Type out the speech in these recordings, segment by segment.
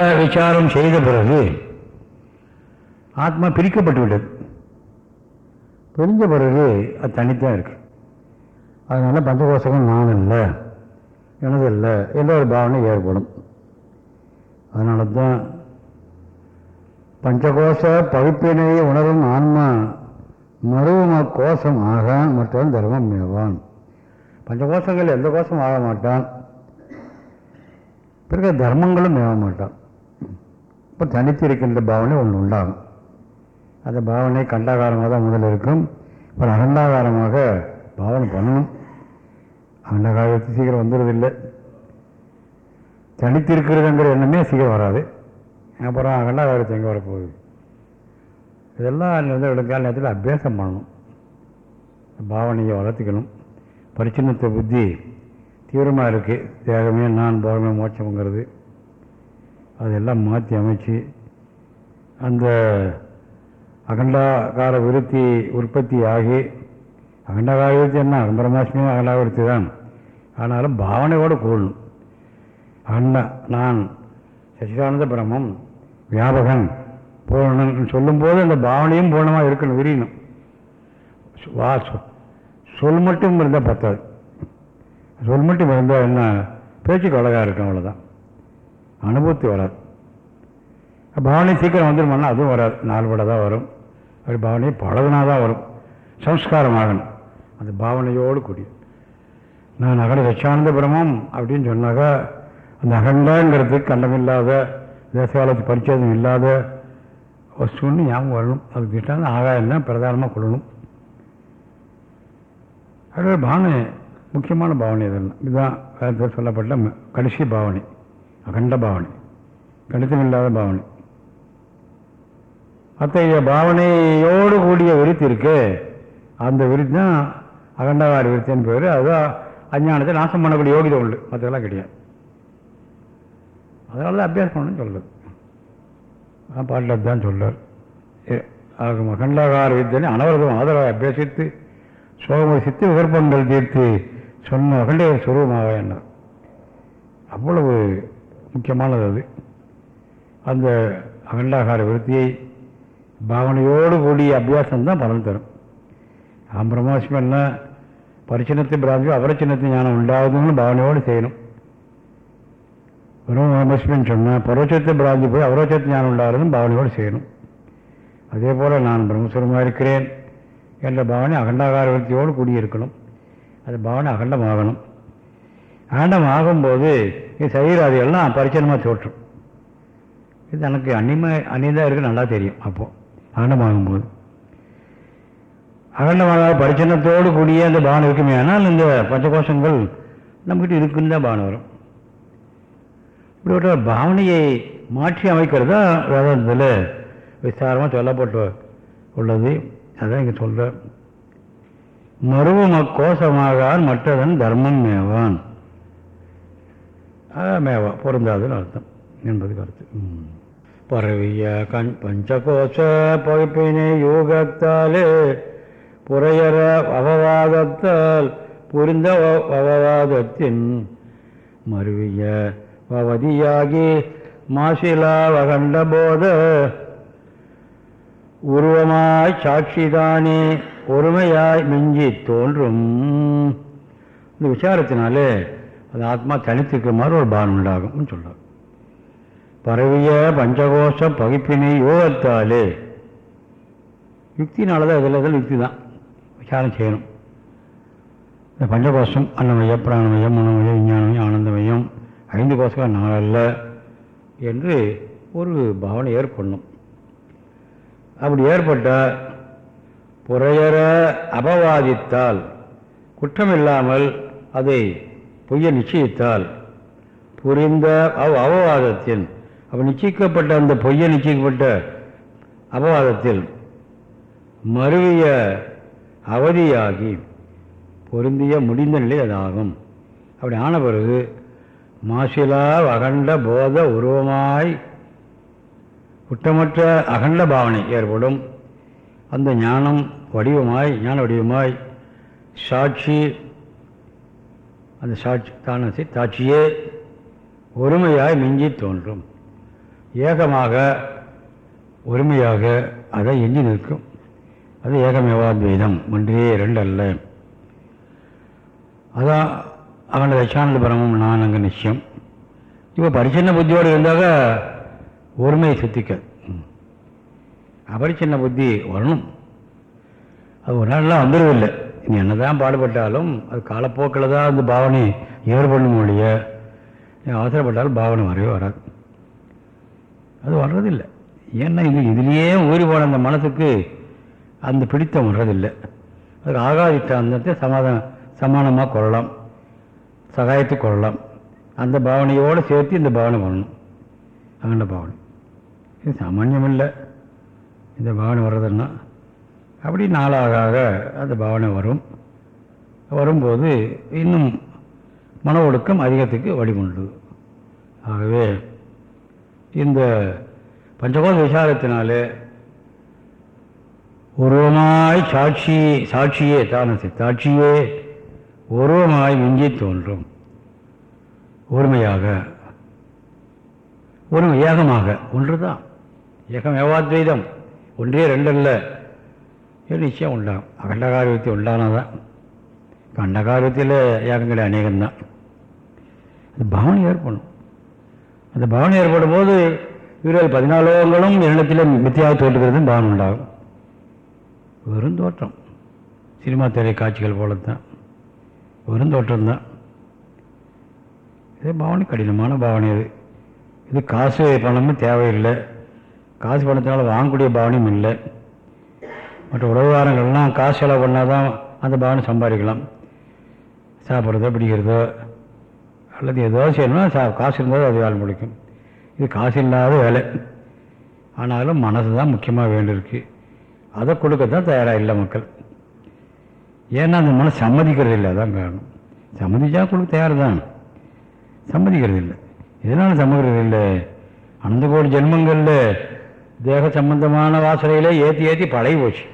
விசாரம் செய்த பிறகு ஆத்மா பிரிக்கப்பட்டு விட்டது. பிரிஞ்ச பிறகு அது தனித்தான் இருக்கு. அதனால் பஞ்சகோஷங்கள் நான் இல்லை எனது இல்லை என்ற ஒரு பாவனை ஏற்படும். அதனால தான் பஞ்சகோஷ பகுப்பினை உணரும் ஆன்மா மருவம கோஷம் ஆகான் மற்றும் தர்மம் மேவான். பஞ்சகோஷங்கள் எந்த கோஷம் ஆக மாட்டான். பிறகு தர்மங்களும் மேவ மாட்டான். இப்போ தனித்து இருக்கின்ற பாவனை ஒன்று உண்டாகும். அந்த பாவனை கண்டாகாரமாக தான் முதல் இருக்கும் இப்போ அகண்டாகாரமாக பாவனை பண்ணணும். அகண்டாகாரத்து சீக்கிரம் வந்துடுறதில்லை. தனித்திருக்கிறதுங்கிற எண்ணமே சீக்கிரம் வராது. அப்புறம் அகண்டாகாரத்தை எங்கே வரப்போகுது? இதெல்லாம் வந்து விடுங்கால நேரத்தில் அபியாசம் பண்ணணும். பாவனையை வளர்த்துக்கணும். பரிச்சின்னத்தை புத்தி தீவிரமாக இருக்குது தேகமே நான் போகமே மோட்சம்ங்கிறது. அதெல்லாம் மாற்றி அமைச்சு அந்த அகண்டாகார விருத்தி உற்பத்தி ஆகி அகண்டாகார விருத்தி என்ன? பிரம்மாஸ்மியும் அகண்டாக விருத்தி தான். ஆனாலும் பாவனையோடு கூடணும். அகண்டா நான் சச்சிதானந்த பிரம்மம் வியாபகன் பூர்ணன் சொல்லும்போது அந்த பாவனையும் பூர்ணமாக இருக்கணும் விரியணும். வா சொ- சொல் மட்டும் இருந்தால் பத்தாது. சொல் மட்டும் இருந்தால் என்ன? பேச்சுக்கு அழகாக இருக்கும் அவ்வளோதான் அனுபவத்து வராது. பாவனை சீக்கிரம் வந்துடுமானா அதுவும் வராது. நாலு தான் வரும். அப்படி பாவனையை பழகுனா தான் வரும். சம்ஸ்காரம் ஆகணும் அந்த பாவனையோடு கூடிய நான் அகண்ட சச்சானந்த பிரமம் அப்படின்னு சொன்னாக்கா அந்த அகண்டங்கிறது கண்டமில்லாத தேசகாலத்து பரிச்சேதம் இல்லாத வஸ்துன்னு ஞாபகம் வரணும். அது திட்டான ஆகாயம் தான் பிரதானமாக கொள்ளணும். அது பாவனை முக்கியமான பாவனை இதெல்லாம். இதுதான் வேறு சொல்லப்பட்ட ம- கடைசி பாவனை. அகண்ட பாவனை கணிதமில்லாத பாவனை. அத்தகைய பாவனையோடு கூடிய விருத்தி இருக்கு அந்த விருத்தி தான் அகண்டகார விருத்தின்னு பேர். அதுதான் அஞ்ஞானத்தை நாசம் பண்ணக்கூடிய யோகிதை உண்டு. மற்றதெல்லாம் கிடையாது. அதனால தான் அபியாசம் பண்ணணும்னு சொல்லுது நான் பாட்டில் அதுதான் சொல்றார். ஏ- அகண்டாகார வித்தியனை அனவரதம் ஆதரவாக அபியாசித்து சோகம சித்து விகற்பங்கள் தீர்த்து சொன்ன அகண்ட சுரூபமாக என்ன அவ்வளவு முக்கியமானது அது. அந்த அகண்டாகார விருத்தியை பாவனையோடு கூடிய அபியாசம் தான் பலன் தரும். ஆம் பிரம்மாஸ்மி என்ன பிராந்தியோ பிராந்தி அபரச்சின்னத்தை ஞானம் உண்டாகுதுன்னு பாவனையோடு செய்யணும். வெறும் பிரம்மஸ்மின்னு சொன்னால் பரோட்சத்தை பிராந்தி போய் அவரோட்சத்தை ஞானம் உண்டாகிறதும் பாவனையோடு செய்யணும். அதே போல் நான் பிரம்மஸ்வரமாக இருக்கிறேன் என்ற பாவனை அகண்டாகார விருத்தியோடு கூடியிருக்கணும். அது பாவனை அகண்டமாகணும். அகண்டம் ஆகும்போது இது சரீராதிகள்லாம் பரிச்சனமாக தோற்றும். இது எனக்கு அன்னிமை அந்நியதாக இருக்கு நல்லா தெரியும் அப்போது அகண்டமாகும்போது அகண்டமாக பரிச்சனத்தோடு கூடிய அந்த பாவனை இருக்குமே ஆனால் இந்த பஞ்சகோஷங்கள் நம்மகிட்ட இருக்குன்னு தான் பானம் வரும். இப்படிப்பட்ட ஒரு பாவனையை மாற்றி அமைக்கிறது தான் வேதாந்தத்தில் விஸ்தாரமாக சொல்லப்பட்டு உள்ளது. அதான் இங்கே சொல்கிறேன் மருவம கோஷமாக மற்றதன் தர்மம் மேவான். மேவா பொருந்தாதுன்னு அர்த்தம். என்பது கருத்து. பரவிய கண் பஞ்சகோஷ பகுப்பினை யூகத்தாலே புறையற அவவாதத்தால் புரிந்த அவவாதத்தின் மருவிய பவதியாகி மாசிலா வகண்ட போத உருவமாய் சாட்சிதானே ஒருமையாய் மிஞ்சி தோன்றும். இந்த விசாரத்தினாலே அது ஆத்மா தனித்திருக்கிற மாதிரி ஒரு பானம் உண்டாகும்னு சொல்கிறார் பரவிய பஞ்சகோஷ பகுப்பினை யோகத்தாலே யுக்தினால தான் இதில் இதில் யுக்தி தான். விசாரம் செய்யணும். இந்த பஞ்சகோஷம் அன்னமய பிராணமயம் மனமயம் விஞ்ஞானமயம் ஆனந்தமயம் ஐந்து கோஷம் நாளல்ல என்று ஒரு பாவனை ஏற்படணும். அப்படி ஏற்பட்டால் புறையற அபவாதித்தால் குற்றமில்லாமல் அதை பொய்யை நிச்சயித்தால் புரிந்த அவ் அபவாதத்தில் அப்போ நிச்சயிக்கப்பட்ட அந்த பொய்யை நிச்சயிக்கப்பட்ட அபவாதத்தில் மறுவிய அவதியாகி பொருந்திய முடிந்த நிலை அதாகும். அப்படி ஆன பிறகு மாசிலா அகண்ட போத உருவமாய் குற்றமற்ற அகண்ட பாவனை ஏற்படும். அந்த ஞானம் வடிவமாய் ஞான வடிவமாய் சாட்சி அந்த சாட்சி தானசி தாட்சியே ஒருமையாய் மிஞ்சி தோன்றும். ஏகமாக ஒருமையாக அதை எஞ்சி நிற்கும். அது ஏகமேவாத்வைதம் ஒன்றே ரெண்டு அல்ல அதான் அவனோட தட்சானந்த நான் அங்கே நிச்சயம். இப்போ பரிச்சின்ன புத்தியோடு இருந்தாக ஒருமையை சுத்திக்க. அபரிச்சின்ன புத்தி வரணும். அது ஒரு நாள்லாம் வந்துடுதில்லை நீ என்னதான் பாடுபட்டாலும் அது காலப்போக்கில் தான் அந்த பாவனை ஏற்படும் ஒழிய நீ அவசரப்பட்டாலும் பாவனை வரவே வராது. அது வர்றதில்லை. ஏன்னா இது இதுலேயே ஊறி போன அந்த மனசுக்கு அந்த பிடித்தம் வர்றதில்லை. அது ஆகாதிஷ்டாந்தத்தை சமாதான சமாதானம் சமானமாக கொள்ளலாம். சகாயத்தை கொள்ளலாம். அந்த பாவனையோடு சேர்த்து இந்த பாவனை வரணும் அகண்ட பாவனை. இது சாமான்யம் இல்லை இந்த பாவனை வர்றதுன்னா அப்படி நாளாக அந்த பாவனை வரும். வரும்போது இன்னும் மன ஒழுக்கம் அதிகத்துக்கு வழிகொண்டு ஆகவே இந்த பஞ்சகோத விசாரத்தினாலே உருவமாய் சாட்சி சாட்சியே தானசி சாட்சியே உருவமாய் மிஞ்சி தோன்றும். ஒருமையாக ஒரு ஏகமாக ஒன்று தான் ஏகம் ஏவாத்வைதம் ஒன்றே ரெண்டல்ல. நிச்சயம் உண்டாகும் அகண்டகாரியத்தை உண்டானதான் கண்டகாரத்தில் ஏகங்கள் அநேகம்தான். அது பாவனை ஏற்படும். அந்த பாவனை ஏற்படும் போது இவர்கள் பதினாலோகங்களும் இரண்டத்தில் மித்தியாக தோற்றுகிறது பாவனை உண்டாகும். வெறும் தோற்றம். சினிமா திரை காட்சிகள் போல தான் வெறும் தோற்றம்தான். இது பாவனை கடினமான பாவனை இது இது காசு பணமும் தேவையில்லை. காசு பணத்தினால் வாங்கக்கூடிய பாவனையும் இல்லை. மற்ற உறவுகாரங்கள்லாம் காசு செலவு பண்ணால் தான் அந்த பவனை சம்பாதிக்கலாம். சாப்பிட்றதோ பிடிக்கிறதோ அல்லது ஏதோ செய்யணும்னா சா காசு இருந்தால் அது வேலை முடிக்கும். இது காசு இல்லாத வேலை. ஆனாலும் மனசு தான் முக்கியமாக வேண்டியிருக்கு. அதை கொடுக்க தான் தயாராக இல்லை மக்கள். ஏன்னா அந்த மனசு சம்மதிக்கிறது இல்லை அதான் காரணம். சம்மதிச்சா கொடுக்க தயார் தான் சம்மதிக்கிறது இல்லை. எதனால் சம்மதிக்கிறது இல்லை? அனந்த கோடி ஜென்மங்களில் தேக சம்பந்தமான வாசனையிலே ஏற்றி ஏற்றி பழகி போச்சு.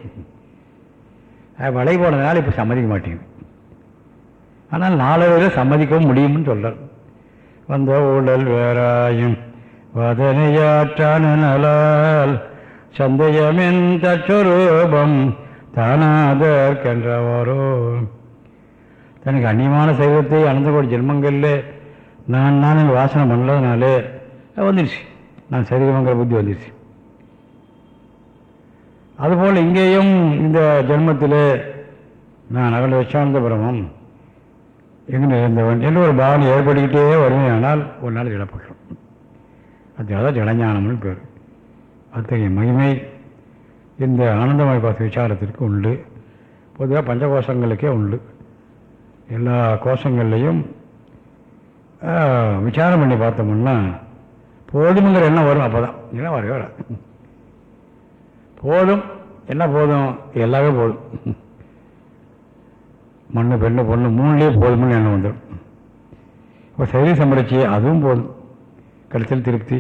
அது பழகி போனதுனால இப்போ சம்மதிக்க மாட்டேங்குது. ஆனால் நாளவையில் சம்மதிக்கவும் முடியும்னு சொல்கிறார் வந்த ஊழல் வேறாயும் வதனையாற்றான நலால் சந்தேகமின் தச்சுரூபம் தானாதற்கென்றவாரோ. தனக்கு அந்நியமான சைவத்தை அனந்த கோடி ஜென்மங்களில் நான் நான் வாசனை பண்ணலனாலே வந்துடுச்சு நான் சரீரமங்கிற புத்தி வந்துடுச்சு அதுபோல் இங்கேயும் இந்த ஜென்மத்தில் நான் அகல வச்சார்ந்த பிரமம் எங்கே நிறைந்தவன்? என்று ஒரு பாவனை ஏற்படுத்திக்கிட்டே வறுமையானால் ஒரு நாள் இடப்பட்டுரும் அது ஜலஞானம்னு பேர். அத்தகைய மகிமை இந்த ஆனந்தமய பார்த்த விசாரத்திற்கு உண்டு. பொதுவாக பஞ்சகோஷங்களுக்கே உண்டு. எல்லா கோஷங்கள்லேயும் விசாரம் பண்ணி பார்த்தோம்னா போதுமுங்கிற எண்ணம் வரும் அப்போ தான் இல்லை வரவே வராது. போதும். என்ன போதும்? எல்லாமே போதும். மண்ணு பெண்ணு பொண்ணு மூணுலேயே போதும்னு எண்ணம் வந்துடும். இப்போ சரி சம்பளிச்சு அதுவும் போதும். கடைசியில் திருப்தி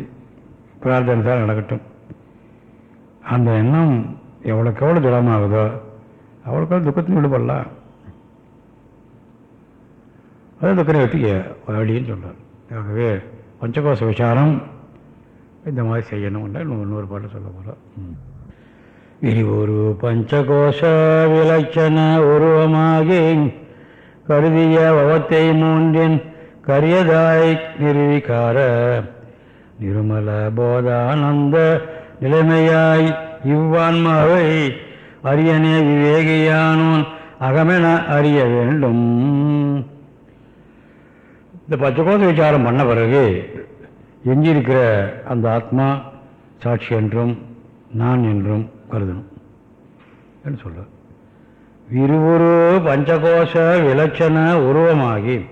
பிரார்த்தனை நடக்கட்டும். அந்த எண்ணம் எவ்வளோக்கு எவ்வளோ திடமாகுதோ அவ்வளோக்கு துக்கத்தையும் விடுபடலாம் அது துக்கரை வச்சுக்க வழின்னு சொல்கிறார் ஆகவே பஞ்சகோச விசாரம் இந்த மாதிரி செய்யணும் இன்னொரு பாட்டில் சொல்ல போகிறோம் விரிவொரு பஞ்சகோஷ விலட்சண உருவமாகி கருதிய பவத்தை மூன்றின் கரியதாய் நிறுவிக்கார நிருமல போதானந்த நிலைமையாய் இவ்வான்மாவை அரியனே விவேகியானோன் அகமென அறிய வேண்டும். இந்த பச்சைக்கோச விசாரம் பண்ண பிறகு எஞ்சியிருக்கிற அந்த ஆத்மா சாட்சி என்றும் நான் என்றும் கருதணும். என்று சொல்கிறார் விருவுரு பஞ்சகோஷ விலட்சண உருவமாகி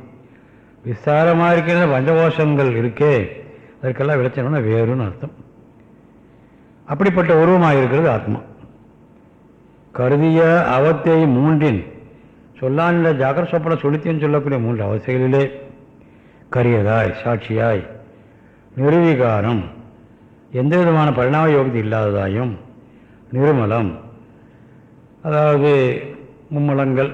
விஸ்தாரமாக இருக்கின்ற பஞ்சகோஷங்கள் இருக்கே அதற்கெல்லாம் விளச்சணும்னா வேறுன்னு அர்த்தம். அப்படிப்பட்ட உருவமாக இருக்கிறது ஆத்மா. கருதிய அவத்தை மூன்றின் சொல்லான ஜாகர சொப்பன சொலுத்தின்னு சொல்லக்கூடிய மூன்று அவசைகளிலே கரியதாய் சாட்சியாய் நிர்வீகாரம் எந்த விதமான பரிணாம யோகத்தை இல்லாததாயும் நிருமலம் அதாவது மும்மலங்கள்.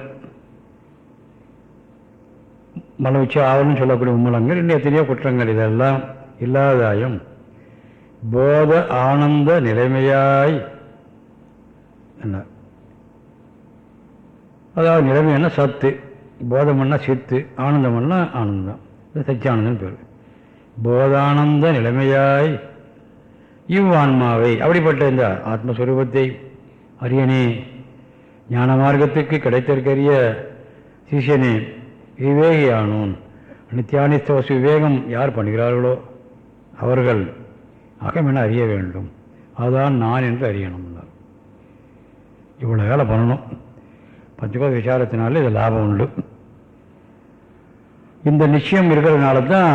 மல ஆவணம் சொல்லக்கூடிய மும்மலங்கள். இன்னும் எத்தனையோ குற்றங்கள் இதெல்லாம் இல்லாதாயும். போத ஆனந்த நிலைமையாய் என்ன? அதாவது நிலைமைன்னா சத்து. போதம்னா சித்து. ஆனந்தம்னா ஆனந்தம். இது சச்சியானந்தம் பேர். போதானந்த நிலைமையாய் இவ்வான்மாவை அப்படிப்பட்ட இந்த ஆத்மஸ்வரூபத்தை அரியணே ஞான மார்க்கத்துக்கு கிடைத்திருக்கிற சிஷியனே விவேகியானோன் நித்தியானிஸ்த வசு விவேகம் யார் பண்ணுகிறார்களோ அவர்கள் அகம் என அறிய வேண்டும். அதுதான் நான் என்று அறியணும் இவ்வளோ வேலை பண்ணணும். பஞ்சகோத விசாரத்தினால இது லாபம் உண்டு. இந்த நிச்சயம் இருக்கிறதுனால தான்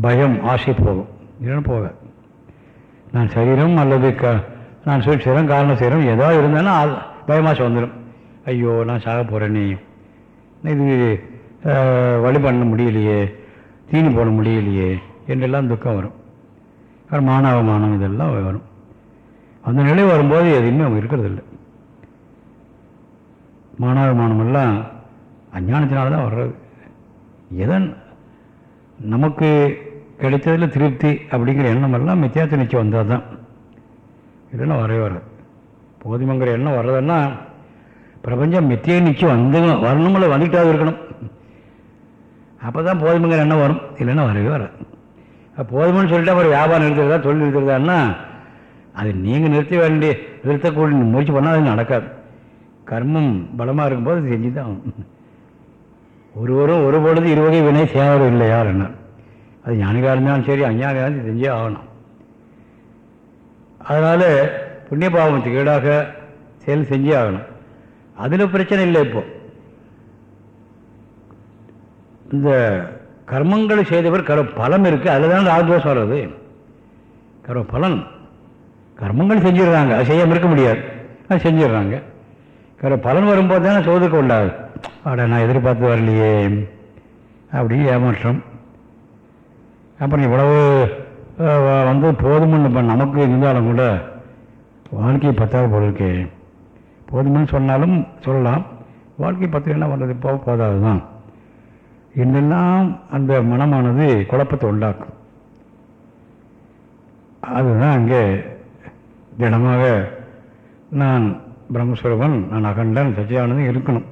பயம் ஆசை போகும். இல்லைன்னு போக. நான் சரீரம் அல்லது க நான் சூழ்ச்சிரம் காரணம் செய்கிறோம் ஏதோ இருந்தாலும் அது பயமாசை வந்துடும் ஐயோ நான் சாக போகிறேனே இது வழி பண்ண முடியலையே. தீனி போட முடியலையே. என்றெல்லாம் துக்கம் வரும். அப்புறம் மானவமானம் இதெல்லாம் வரும். அந்த நிலை வரும்போது எதுவுமே அவங்க இருக்கிறதில்ல. மானவமானமெல்லாம் அஞ்ஞானத்தினால தான் வர்றது. எதன் நமக்கு கிடைத்ததில் திருப்தி அப்படிங்கிற எண்ணம் எல்லாம் மித்தியாத்த நிச்சயம் வந்தால் தான் இதெல்லாம் வரவே வராது. போதுமங்கிற எண்ணம் வர்றதுன்னா பிரபஞ்சம் மித்திய நிச்சயம் வந்து வரணுமில்ல வந்துட்டாது இருக்கணும். அப்போ தான் போதுமங்கிற எண்ணம் வரும். இல்லைன்னா வரவே வராது. போதுமன்னு சொல்லிட்டு அப்புறம் வியாபாரம் நிறுத்துறதா தொழில் நிறுத்துறதான்னா அது நீங்கள் நிறுத்த வேண்டிய நிறுத்தக்கூடிய முயற்சி பண்ணால் அது நடக்காது. கர்மம் பலமாக இருக்கும்போது செஞ்சு தான் ஆகும் ஒருவரும் ஒரு பொழுது இருவகை வினை சேவரும் இல்லையா என்ன? அது ஞானிகாக இருந்தாலும் சரி அஞ்ஞானியாக இருந்தாலும் செஞ்சே ஆகணும். அதனால் புண்ணிய பாவத்துக்கு ஈடாக செயல் செஞ்சே ஆகணும். அதில் பிரச்சனை இல்லை இப்போ. இந்த கர்மங்களை செய்தவர் கர பலம் இருக்குது அதில் தான் ராஜதோஷம் வர்றது கர்ம பலன். கர்மங்கள் செஞ்சிடுறாங்க அது செய்யாமல் இருக்க முடியாது. அது செஞ்சிடுறாங்க. கர்ம பலன் வரும்போது தானே சோதுக்கு உண்டாது அட நான் எதிர்பார்த்து வரலையே. அப்படின்னு ஏமாற்றம். அப்புறம் இவ்வளவு வந்து போதும்னு இப்போ நமக்கு இருந்தாலும் கூட வாழ்க்கை பத்தாவது போல இருக்கே. போதும்னு சொன்னாலும் சொல்லலாம். வாழ்க்கை பத்து என்ன பண்ணுறது போக போதாது தான் என்னெல்லாம் அந்த மனமானது குழப்பத்தை உண்டாக்கும். அதுதான் அங்கே திடமாக நான் பிரம்மஸ்வரூபன் நான் அகண்டன் சச்சியானந்தன் இருக்கணும்.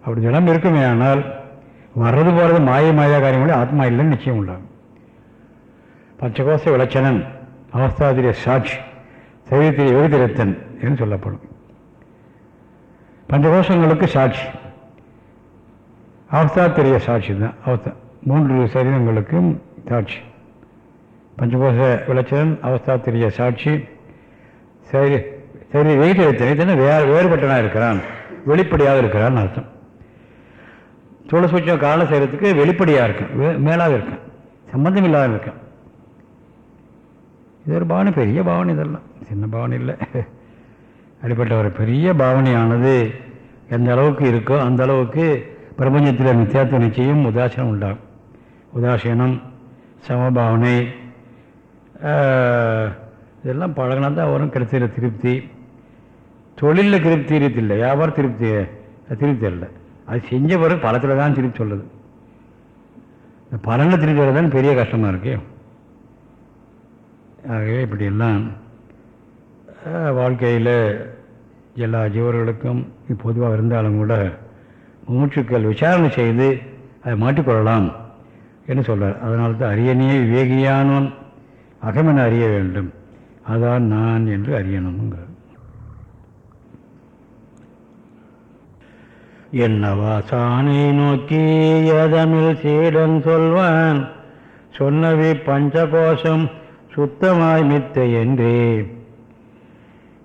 அப்படி நிலம் இருக்குமே ஆனால் வர்றது போகிறது மாய மாயா காரியங்களே ஆத்மா இல்லைன்னு நிச்சயம் உண்டாகும். பஞ்சகோச விளச்சனன் அவஸ்தாதிரிய சாட்சி சைவத்திரிய யோகிதிரத்தன் என்று சொல்லப்படும். பஞ்சகோஷங்களுக்கு சாட்சி. அவஸ்தாத்திரிய சாட்சி தான். அவஸ்தா மூன்று சரீரங்களுக்கும் சாட்சி. பஞ்சகோஷ விளச்சனன் அவஸ்தாத்திரிய சாட்சி சரி சரி வெயிட்டிரத்தனை வேறு வேறுபட்டனாக இருக்கிறான்? வெளிப்படையாக இருக்கிறான்னு அர்த்தம். சூழசூச்சம் காலம் செய்கிறதுக்கு வெளிப்படையாக இருக்கேன். மேலாக இருக்கேன். சம்மந்தம் இல்லாத இருக்கேன். இது ஒரு பாவனை பெரிய பாவனை இதெல்லாம். சின்ன பாவனை இல்லை. அப்படிப்பட்ட ஒரு பெரிய பாவனையானது எந்த அளவுக்கு இருக்கோ அந்த அளவுக்கு பிரபஞ்சத்தில் நித்தியாத்த நிச்சயம் உதாசீனம் உண்டாகும். உதாசீனம் சமபாவனை இதெல்லாம் பழகினா தான் வரும் கிடைச்சதில் திருப்தி. தொழிலில் திருப்தி இல்லை வியாபாரம் திருப்தி திருப்தி இல்லை அது செஞ்ச பிறகு பழத்தில் தான் திருப்பி சொல்லுது. இந்த பலனில் திருப்பி வரதான் பெரிய கஷ்டமாக இருக்கு. ஆகவே இப்படியெல்லாம் வாழ்க்கையில் எல்லா ஜீவர்களுக்கும் பொதுவாக இருந்தாலும் கூட மூச்சுக்கள் விசாரணை செய்து அதை மாட்டிக்கொள்ளலாம் என்று சொல்கிறார் அதனால தான் அரியணையே விவேகியானோன் அகமென அறிய வேண்டும். அதான் நான் என்று அறியணுங்கிறார் என்னவாசானை நோக்கி எதமில் சீடன் சொல்வான்? சொன்னவி பஞ்சகோஷம் சுத்தமாய் மித்த என்றே.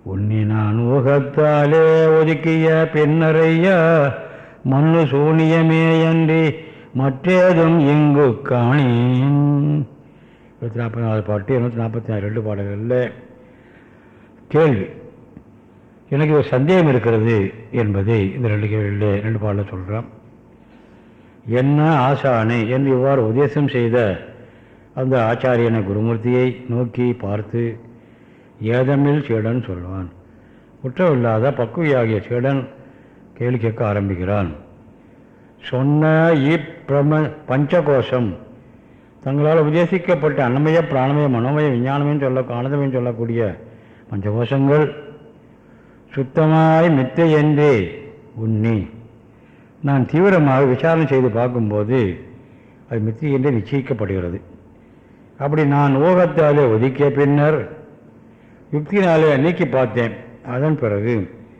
உன்னி நான் ஊகத்தாலே ஒதுக்கிய பின்னரையா? மண்ணு சூனியமே அன்றி மற்றேதும் இங்கு காணேன். இருபத்தி நாற்பத்தி நாலு பாட்டு இருநூற்றி நாற்பத்தி நாலு ரெண்டு பாடல்களில் கேள்வி. எனக்கு ஒரு சந்தேகம் இருக்கிறது என்பதை இந்த ரெண்டு கேள்வியில் ரெண்டு பாடலில் சொல்கிறான் என்ன ஆசானை என்று இவ்வாறு உபதேசம் செய்த அந்த ஆச்சாரியனை குருமூர்த்தியை நோக்கி பார்த்து ஏதமில் சீடன் சொல்வான். குற்றமில்லாத பக்குவியாகிய சீடன் கேள்வி கேட்க ஆரம்பிக்கிறான். சொன்ன இப்பிரம பஞ்சகோஷம் தங்களால் உபதேசிக்கப்பட்ட அன்னமய பிராணமய மனோமய விஞ்ஞானமே சொல்ல ஆனந்தமே சொல்லக்கூடிய பஞ்சகோஷங்கள் சுத்தமாய் மித்தை என்றே உண்ணி. நான் தீவிரமாக விசாரணை செய்து பார்க்கும்போது அது மித்தை என்றே நிச்சயிக்கப்படுகிறது. அப்படி நான் ஊகத்தாலே ஒதுக்கிய பின்னர் யுக்தினாலே நீக்கி பார்த்தேன். அதன் பிறகு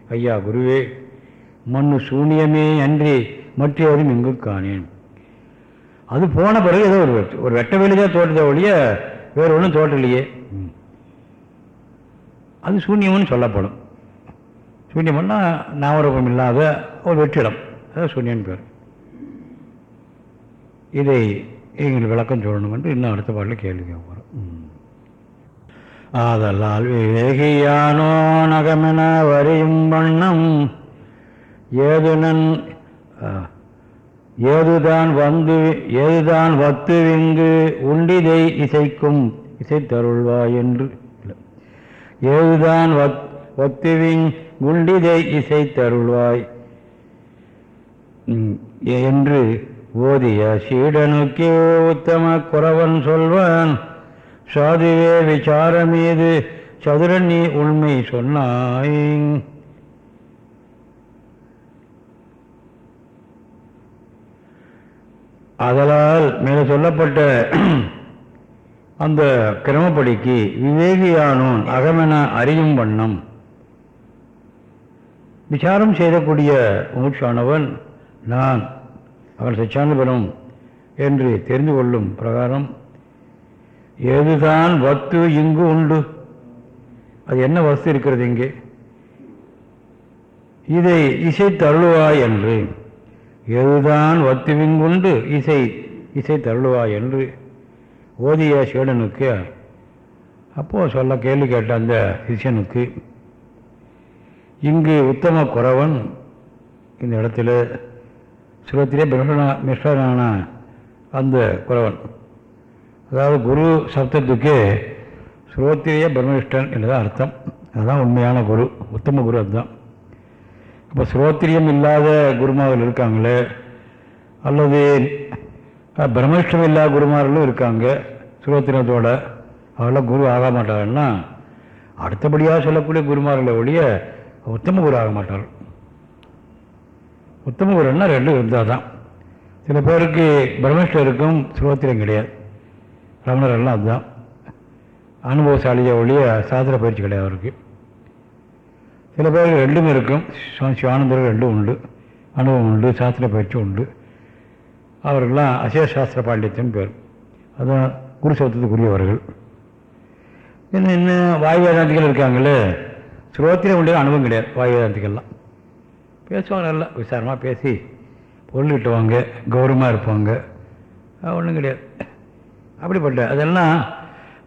ஐயா குருவே மண்ணு சூனியமே அன்றி மற்றவரும் இங்கு காணேன். அது போன பிறகு ஏதோ ஒரு வெட்டு ஒரு வெட்ட வெளியே தோற்றத ஒழிய வேறு ஒன்றும் தோட்டலையே ம். அது சூன்யம்னு சொல்லப்படும். சூன்யம்னா நாமரூபம் இல்லாத ஒரு வெற்றிடம். அதாவது சூன்யன் பேர். இதை எங்கள் விளக்கம் சொல்லணும் என்று இன்னும் அடுத்த பாட்டில் கேள்வி கேட்க போகிறோம் ஆதலால் விவேகியானோ நகமென வரியும் வண்ணம் ஏதுனன் ஏதுதான் வந்து ஏதுதான் வத்துவிங்கு உண்டிதை இசைக்கும் இசைத்தருள்வா என்று. ஏதுதான் வத் வத்துவிங் குண்டிதை இசை தருள்வாய் என்று ஓதிய சீடனுக்கே உத்தம குறவன் சொல்வான். சாதுவே விசாரமீது சதுரன் நீ உண்மை சொன்னாய். அதலால் மேலே சொல்லப்பட்ட அந்த கிரமப்படிக்கு விவேகியானோன் அகமென அறியும் வண்ணம் விசாரம் செய்யக்கூடிய மூச்சானவன் நான் அவன் சச்சானபலம் என்று தெரிந்து கொள்ளும் பிரகாரம் எதுதான் வத்து இங்கு உண்டு? அது என்ன வஸ்து இருக்கிறது இங்கே? இதை இசை தருளுவாய் என்று. எதுதான் வத்துவிங்குண்டு இசை இசை தருளுவாய் என்று. ஓதிய சீடனுக்கு அப்போது சொல்ல கேள்வி கேட்ட அந்த சிஷியனுக்கு இங்கு உத்தம குறவன் இந்த இடத்துல சுலத்திலே பிரம்மணா மிஸ்ரனான அந்த குறவன். அதாவது குரு சப்தத்துக்கு ஸ்ரோத்திரிய பிரம்மனிஷ்டன் என்றுதான் அர்த்தம். அதுதான் உண்மையான குரு உத்தம குரு அதுதான். இப்போ ஸ்ரோத்திரியம் இல்லாத குருமார்கள் இருக்காங்களே அல்லது பிரம்மனிஷ்டம் இல்லாத குருமார்களும் இருக்காங்க ஸ்ரோத்திரத்தோட அவெல்லாம் குரு ஆக மாட்டாங்கன்னா அடுத்தபடியாக சொல்லக்கூடிய குருமார்களை ஒழிய உத்தம குரு ஆக மாட்டார். உத்தம குருன்னா ரெண்டும் இருந்தால் தான் சில பேருக்கு பிரம்மனிஷ்டம் இருக்கும் கிடையாது. ரமணர் எல்லாம் அதுதான். அனுபவசாலியாக ஒழிய சாஸ்திர பயிற்சி கிடையாது அவருக்கு. சில பேருக்கு ரெண்டும் இருக்கும். சிவானந்தர்கள் ரெண்டும் உண்டு. அனுபவம் உண்டு சாஸ்திர பயிற்சி உண்டு. அவர்கள்லாம் அசேஷ சாஸ்திர பாண்டித்யம் பேர். அதுதான் குரு சப்தத்துக்குரியவர்கள் இன்னும் இன்னும் வாயு வேதாந்திகள் இருக்காங்களே? ஸ்ரோத்திரம் உண்டு அனுபவம் கிடையாது. வாயு வேதாந்திகள்லாம் பேசுவாங்க நல்லா. விசாரமாக பேசி பொருள் கிட்டுவாங்க கௌரவமாக இருப்பாங்க. ஒன்றும் கிடையாது. அப்படிப்பட்ட அதெல்லாம்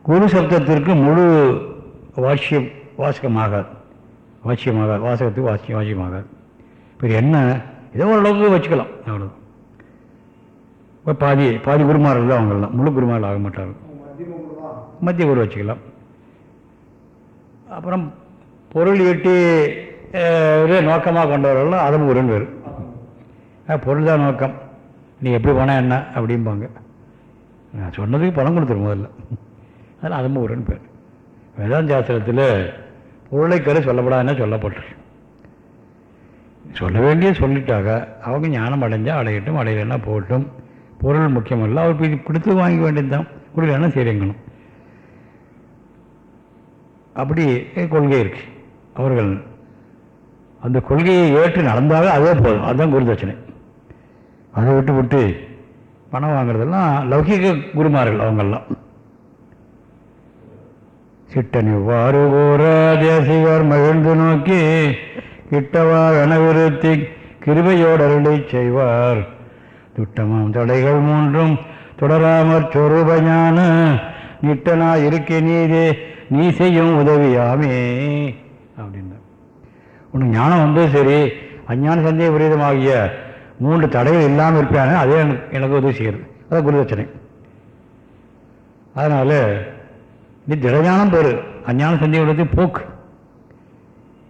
குரு சப்தத்திற்கு முழு வாட்சியம் வாசகமாகாது. வாட்சியமாகாது வாசகத்துக்கு வாட்சியம் வாட்சியமாகாது இப்போ என்ன? ஏதோ ஓரளவுக்கு வச்சுக்கலாம். அவ்வளோதான் இப்போ பாதி பாதி குருமார்கள் தான் அவங்கெல்லாம் முழு குருமார்கள் ஆக மாட்டார்கள். மத்திய குரு வச்சுக்கலாம். அப்புறம் பொருள் ஈட்டி ஒரே நோக்கமாக கொண்டவர்களோ அதுவும் குருன்னு வேறு பொருள் தான் நோக்கம். நீ எப்படி போனால் என்ன அப்படிம்பாங்க. நான் சொன்னதுக்கு பணம் கொடுத்துரு முதல்ல. அதில் அதுவும் உருன்னு பேர். வேதாந்த சாஸ்திரத்தில் பொருளை கரு சொல்லப்படாதுன்னா சொல்லப்பட்டிருக்கு. சொல்ல வேண்டிய சொல்லிட்டாங்க அவங்க ஞானம் அடைஞ்சால் அடையட்டும் அடையலைன்னா போகட்டும். பொருள் முக்கியமல்ல அவர் கொடுத்து வாங்கிக்க வேண்டியது தான். கொடுக்கலன்னா சரிங்கணும் அப்படி கொள்கை இருக்குது அவர்கள் அந்த கொள்கையை ஏற்று நடந்தாக அதே போதும். அதுதான் குருதட்சணை அதை விட்டு விட்டு பணம் வாங்குறதெல்லாம் லௌகிக குருமார்கள் அவங்கெல்லாம். சிட்டன் இவ்வாறு கூற தேசிகர் மகிழ்ந்து நோக்கி கிட்டவா எனவிருத்தி கிருபையோடருளை செய்வார். துட்டமாம் தடைகள் மூன்றும் தொடராமற் சொரூபஞான நிட்டனா இருக்க நீதே நீ செய்யும் உதவியாமே. அப்படின்னா உனக்கு ஞானம் வந்து சரி அஞ்ஞான சந்தேக விரீதமாகிய மூன்று தடைகள் இல்லாமல் இருப்பானே அதே எனக்கு எனக்கு உதவி செய்கிறது. அதான் குருதட்சணை. அதனால் நீ திடஞானம் பெரு அஞ்ஞான சந்தேகத்தை போக்கு.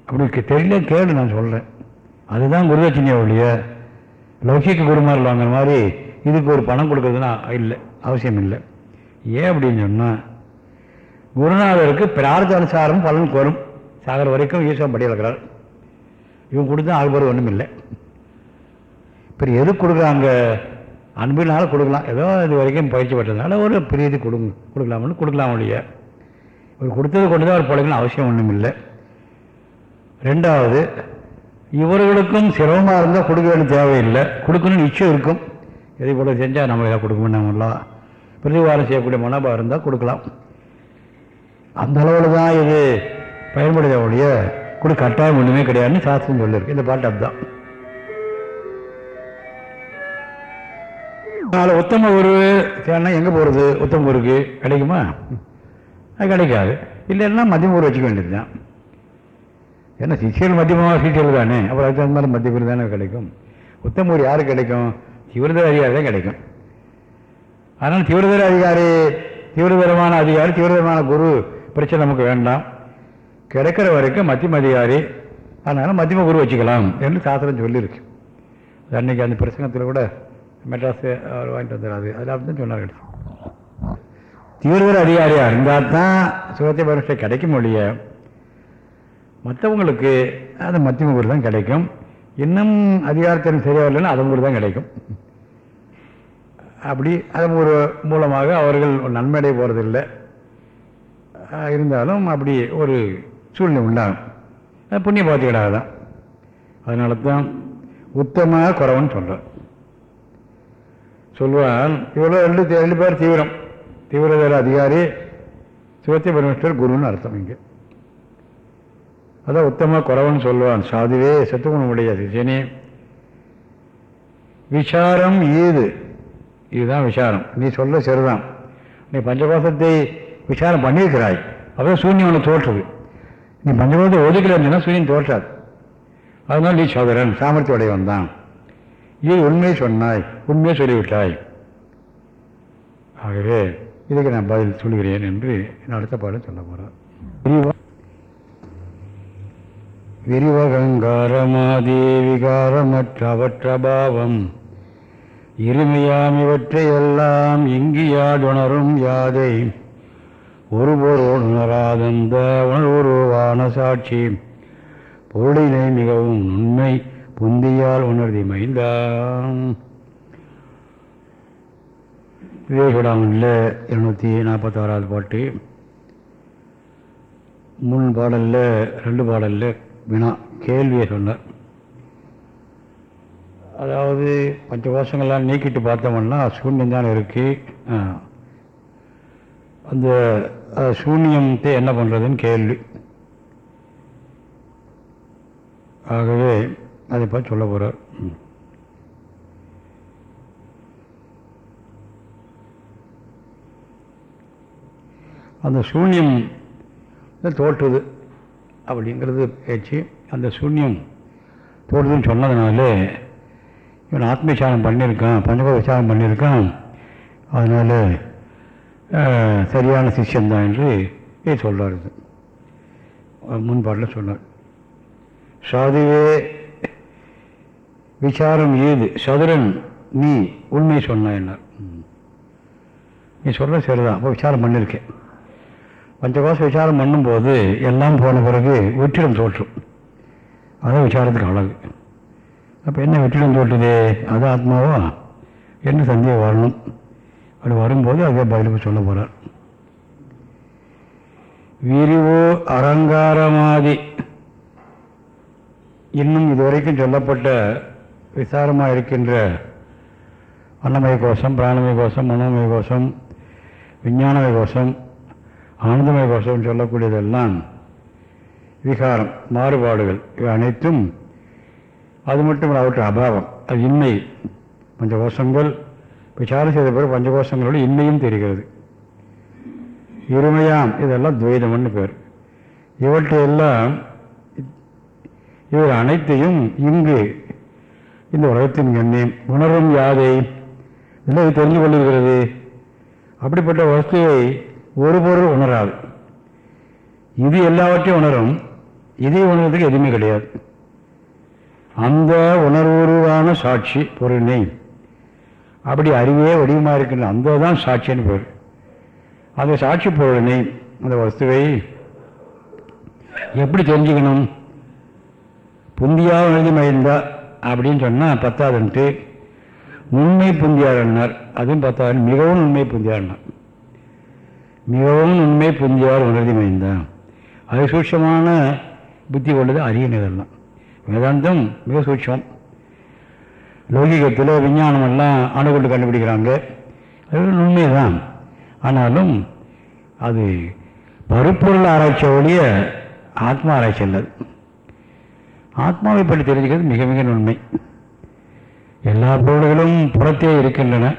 அப்படி தெரியல கேளு நான் சொல்கிறேன் அதுதான் குருதட்சணையை ஒழிய லௌகிக குருமார்கள் வாங்குற மாதிரி இதுக்கு ஒரு பணம் கொடுக்கறதுன்னா இல்லை அவசியம் இல்லை. ஏன் அப்படின்னு சொன்னால் குருநாதருக்கு பிரார்த்தானுசாரம் பலன் கோரும். சாகர வரைக்கும் ஈஸ்வரன் படி இவன் கொடுத்தா ஆகுபோது ஒன்றும் இல்லை. இப்போ எது கொடுக்குறாங்க அன்பினால கொடுக்கலாம். ஏதோ இது வரைக்கும் பயிற்சி பெற்றதுனால ஒரு பிரீதி கொடுங்க கொடுக்கலாம்னு கொடுக்கலாம் ஒழிய. இவர் கொடுத்தது கொண்டு தான் ஒரு பழகணும் அவசியம் ஒன்றும் இல்லை. ரெண்டாவது இவர்களுக்கும் சிரமமாக இருந்தால் கொடுக்க வேண்டிய தேவையில்லை கொடுக்கணும்னு நிச்சயம் இருக்கும். எதை போல செஞ்சால் நம்ம எதாவது கொடுக்க நம்மளாம் பிரதிவாரம் செய்யக்கூடிய மனோபாவம் இருந்தால் கொடுக்கலாம். அந்த அளவில் தான் இது பயன்படுத்த ஒழிய கட்டாயம் ஒன்றுமே கிடையாதுன்னு சாஸ்திரம் சொல்லியிருக்கு. இந்த பாட்டு அதுதான். அதில் உத்தம குரு தேனா எங்கே போகிறது உத்தம குருக்கு கிடைக்குமா? அது கிடைக்காது. இல்லைன்னா மத்தியம ஊர் வச்சுக்க வேண்டியது தான் ஏன்னா சிஷியல் மத்தியமாக சிஷியல் தானே. அப்புறம் அதுக்கு தகுந்த மாதிரி மத்திய குரு தானே கிடைக்கும். உத்தம ஊர் யாருக்கு கிடைக்கும்? தீவிரதர அதிகாரி தான் கிடைக்கும். அதனால் தீவிரதர அதிகாரி தீவிரதரமான அதிகாரி தீவிரதரமான குரு பிரச்சனை நமக்கு வேண்டாம். கிடைக்கிற வரைக்கும் மத்தியம அதிகாரி அதனால் மத்தியம குரு வச்சுக்கலாம் என்று சாஸ்திரம் சொல்லியிருக்கு. அன்றைக்கி அன்னைக்கு அந்த பிரசங்கத்தில் கூட மெட்ராஸ் அவர் வாங்கிட்டு வந்துடாது அதில் அப்படி தான் சொன்னார். தீவிரதர அதிகாரியாக இருந்தால் தான் சுகத்தை பரிசை கிடைக்கும் ஒழிய மற்றவங்களுக்கு அது மத்தியம குரு தான் கிடைக்கும். இன்னும் அதிகாரத்தின் சரியாக இல்லைன்னா அதன் தான் கிடைக்கும். அப்படி அதன் ஒரு மூலமாக அவர்கள் ஒரு நன்மையடைய போகிறதில்லை இருந்தாலும் அப்படி ஒரு சூழ்நிலை உண்டாகும். அது புண்ணிய பாத்திகளாக தான் அதனால தான் உத்தமாக குறவன் சொல்கிறார் சொல்வான் இவ்வளோ ரெண்டு ரெண்டு பேர் தீவிரம். தீவிரதர அதிகாரி சிவத்திய பரமேஸ்வர் குருன்னு அர்த்தம் இங்கே. அதான் உத்தமாக குறவன் சொல்வான் சாதுவே சத்துகுணமுடைய சிஷியனே விசாரம் ஈது இதுதான் விசாரம். நீ சொல்ல சரிதான் நீ பஞ்சபாசத்தை விசாரம் பண்ணியிருக்கிறாய். அதான் சூன்யம் ஒன்று தோற்றுது. நீ பஞ்சபாசத்தை ஒதுக்கலன்னா சூரியன் தோற்றாது. அதனால நீ சோதரன் சாமர்த்திய உடையவன் தான் இது உண்மையை சொன்னாய் உண்மையை சொல்லிவிட்டாய். ஆகவே இதுக்கு நான் பதில் சொல்கிறேன் என்று நான் அடுத்த பாடம் சொல்ல போகிறேன் விரிவா விரிவகங்காரமாதி விகாரமற்ற அவற்றபாவம் இருமையாம் இவற்றையெல்லாம் இங்கியாடுணரும் யாதை. ஒருபோர் உணராதந்த உணர்வுருவான சாட்சி. பொருளினை மிகவும் உண்மை புந்தியால் உணர்தி மைந்தான் விவேகடாமனில் இருநூற்றி நாற்பத்தாறாவது பாட்டு. முன் பாடலில் ரெண்டு பாடலில் வினா கேள்வியை சொன்னார். அதாவது பஞ்ச கோஷங்கள்லாம் நீக்கிட்டு பார்த்தோம்னா சூன்யம் தான் இருக்குது அந்த சூன்யத்தை என்ன பண்ணுறதுன்னு கேள்வி. ஆகவே அதை பார்த்து சொல்ல போகிறார் அந்த சூன்யம் தோற்றுது அப்படிங்கிறது பேச்சு. அந்த சூன்யம் தோற்றுதுன்னு சொன்னதுனால இவன் ஆத்ம விசாரம் பண்ணியிருக்கான் பஞ்சப விசாரம் பண்ணியிருக்கான். அதனால் சரியான சிஷ்யந்தான் என்று இது சொல்கிறார் இது. முன்பாட்டில் சொன்னார். சாதுவே விசாரம் ஏது? சதுரன் நீ உண்மை சொன்ன என்ன நீ சொல்கிற சரிதான். அப்போ விசாரம் பண்ணியிருக்கேன் பஞ்சகோச விசாரம் பண்ணும்போது எல்லாம் போன பிறகு வெற்றிடம் தோற்றும். அதான் விசாரத்துக்கு அழகு. அப்போ என்ன வெற்றிடம் தோற்றுது? அது ஆத்மாவா? என்று சந்தேகம் வரணும்? அப்படி வரும்போது அதே பதிலுக்கு சொல்ல போகிறார் விரிவோ அலங்காரமாதி. இன்னும் இதுவரைக்கும் சொல்லப்பட்ட விசாரமாக இருக்கின்ற அன்னமய கோஷம் பிராணமய கோஷம் மனோமய கோஷம் விஞ்ஞானமய கோஷம் ஆனந்தமய கோஷம் சொல்லக்கூடியதெல்லாம் விகாரம் மாறுபாடுகள். இவை அனைத்தும் அது மட்டும் இல்லை அவற்றை அபாவம் அது இன்மை. பஞ்சகோஷங்கள் விசாரம் செய்த பிறகு பஞ்சகோஷங்களோடு இன்மையும் தெரிகிறது. இருமையாம் இதெல்லாம் துவைதம்னு பேர். இவற்றையெல்லாம் இவர் அனைத்தையும் இங்கு இந்த உலகத்தின் எண்ணெய் உணரும் யாதை இல்லை இது தெரிந்து கொள்ளுகிறது? அப்படிப்பட்ட வஸ்துவை ஒரு பொருள் உணராது. இது எல்லாவற்றையும் உணரும். இதை உணர்றதுக்கு எதுவுமே கிடையாது. அந்த உணர்வுருவான சாட்சி பொருளினை அப்படி அறிவே வடிவமாக இருக்கின்ற அந்த தான் சாட்சின்னு பேர். அந்த சாட்சி பொருளினை அந்த வஸ்துவை எப்படி தெரிஞ்சுக்கணும்? புந்தியாக எழுதி மகிழ்ந்தா அப்படின்னு சொன்னால் பத்தாதுன்ட்டு. உண்மை புந்தியார் அதுவும் பத்தாவது மிகவும் உண்மை புந்தியார் மிகவும் உண்மை புந்தியார் உணர்தி மகிழ்ந்தான் அது சூட்சமான புத்தி கொண்டது அரிய இதெல்லாம் வேதாந்தம் மிக சூட்சம். லௌகிகத்தில் விஞ்ஞானம் எல்லாம் கண்டுபிடிக்கிறாங்க. அது உண்மைதான். ஆனாலும் அது பருப்பொருள் ஆராய்ச்சி ஒழிய ஆத்மா ஆராய்ச்சி அல்லது ஆத்மாவை பற்றி தெரிஞ்சுக்கிறது மிக மிக நுண்மை எல்லா பொருள்களும் புறத்தே இருக்கின்றன.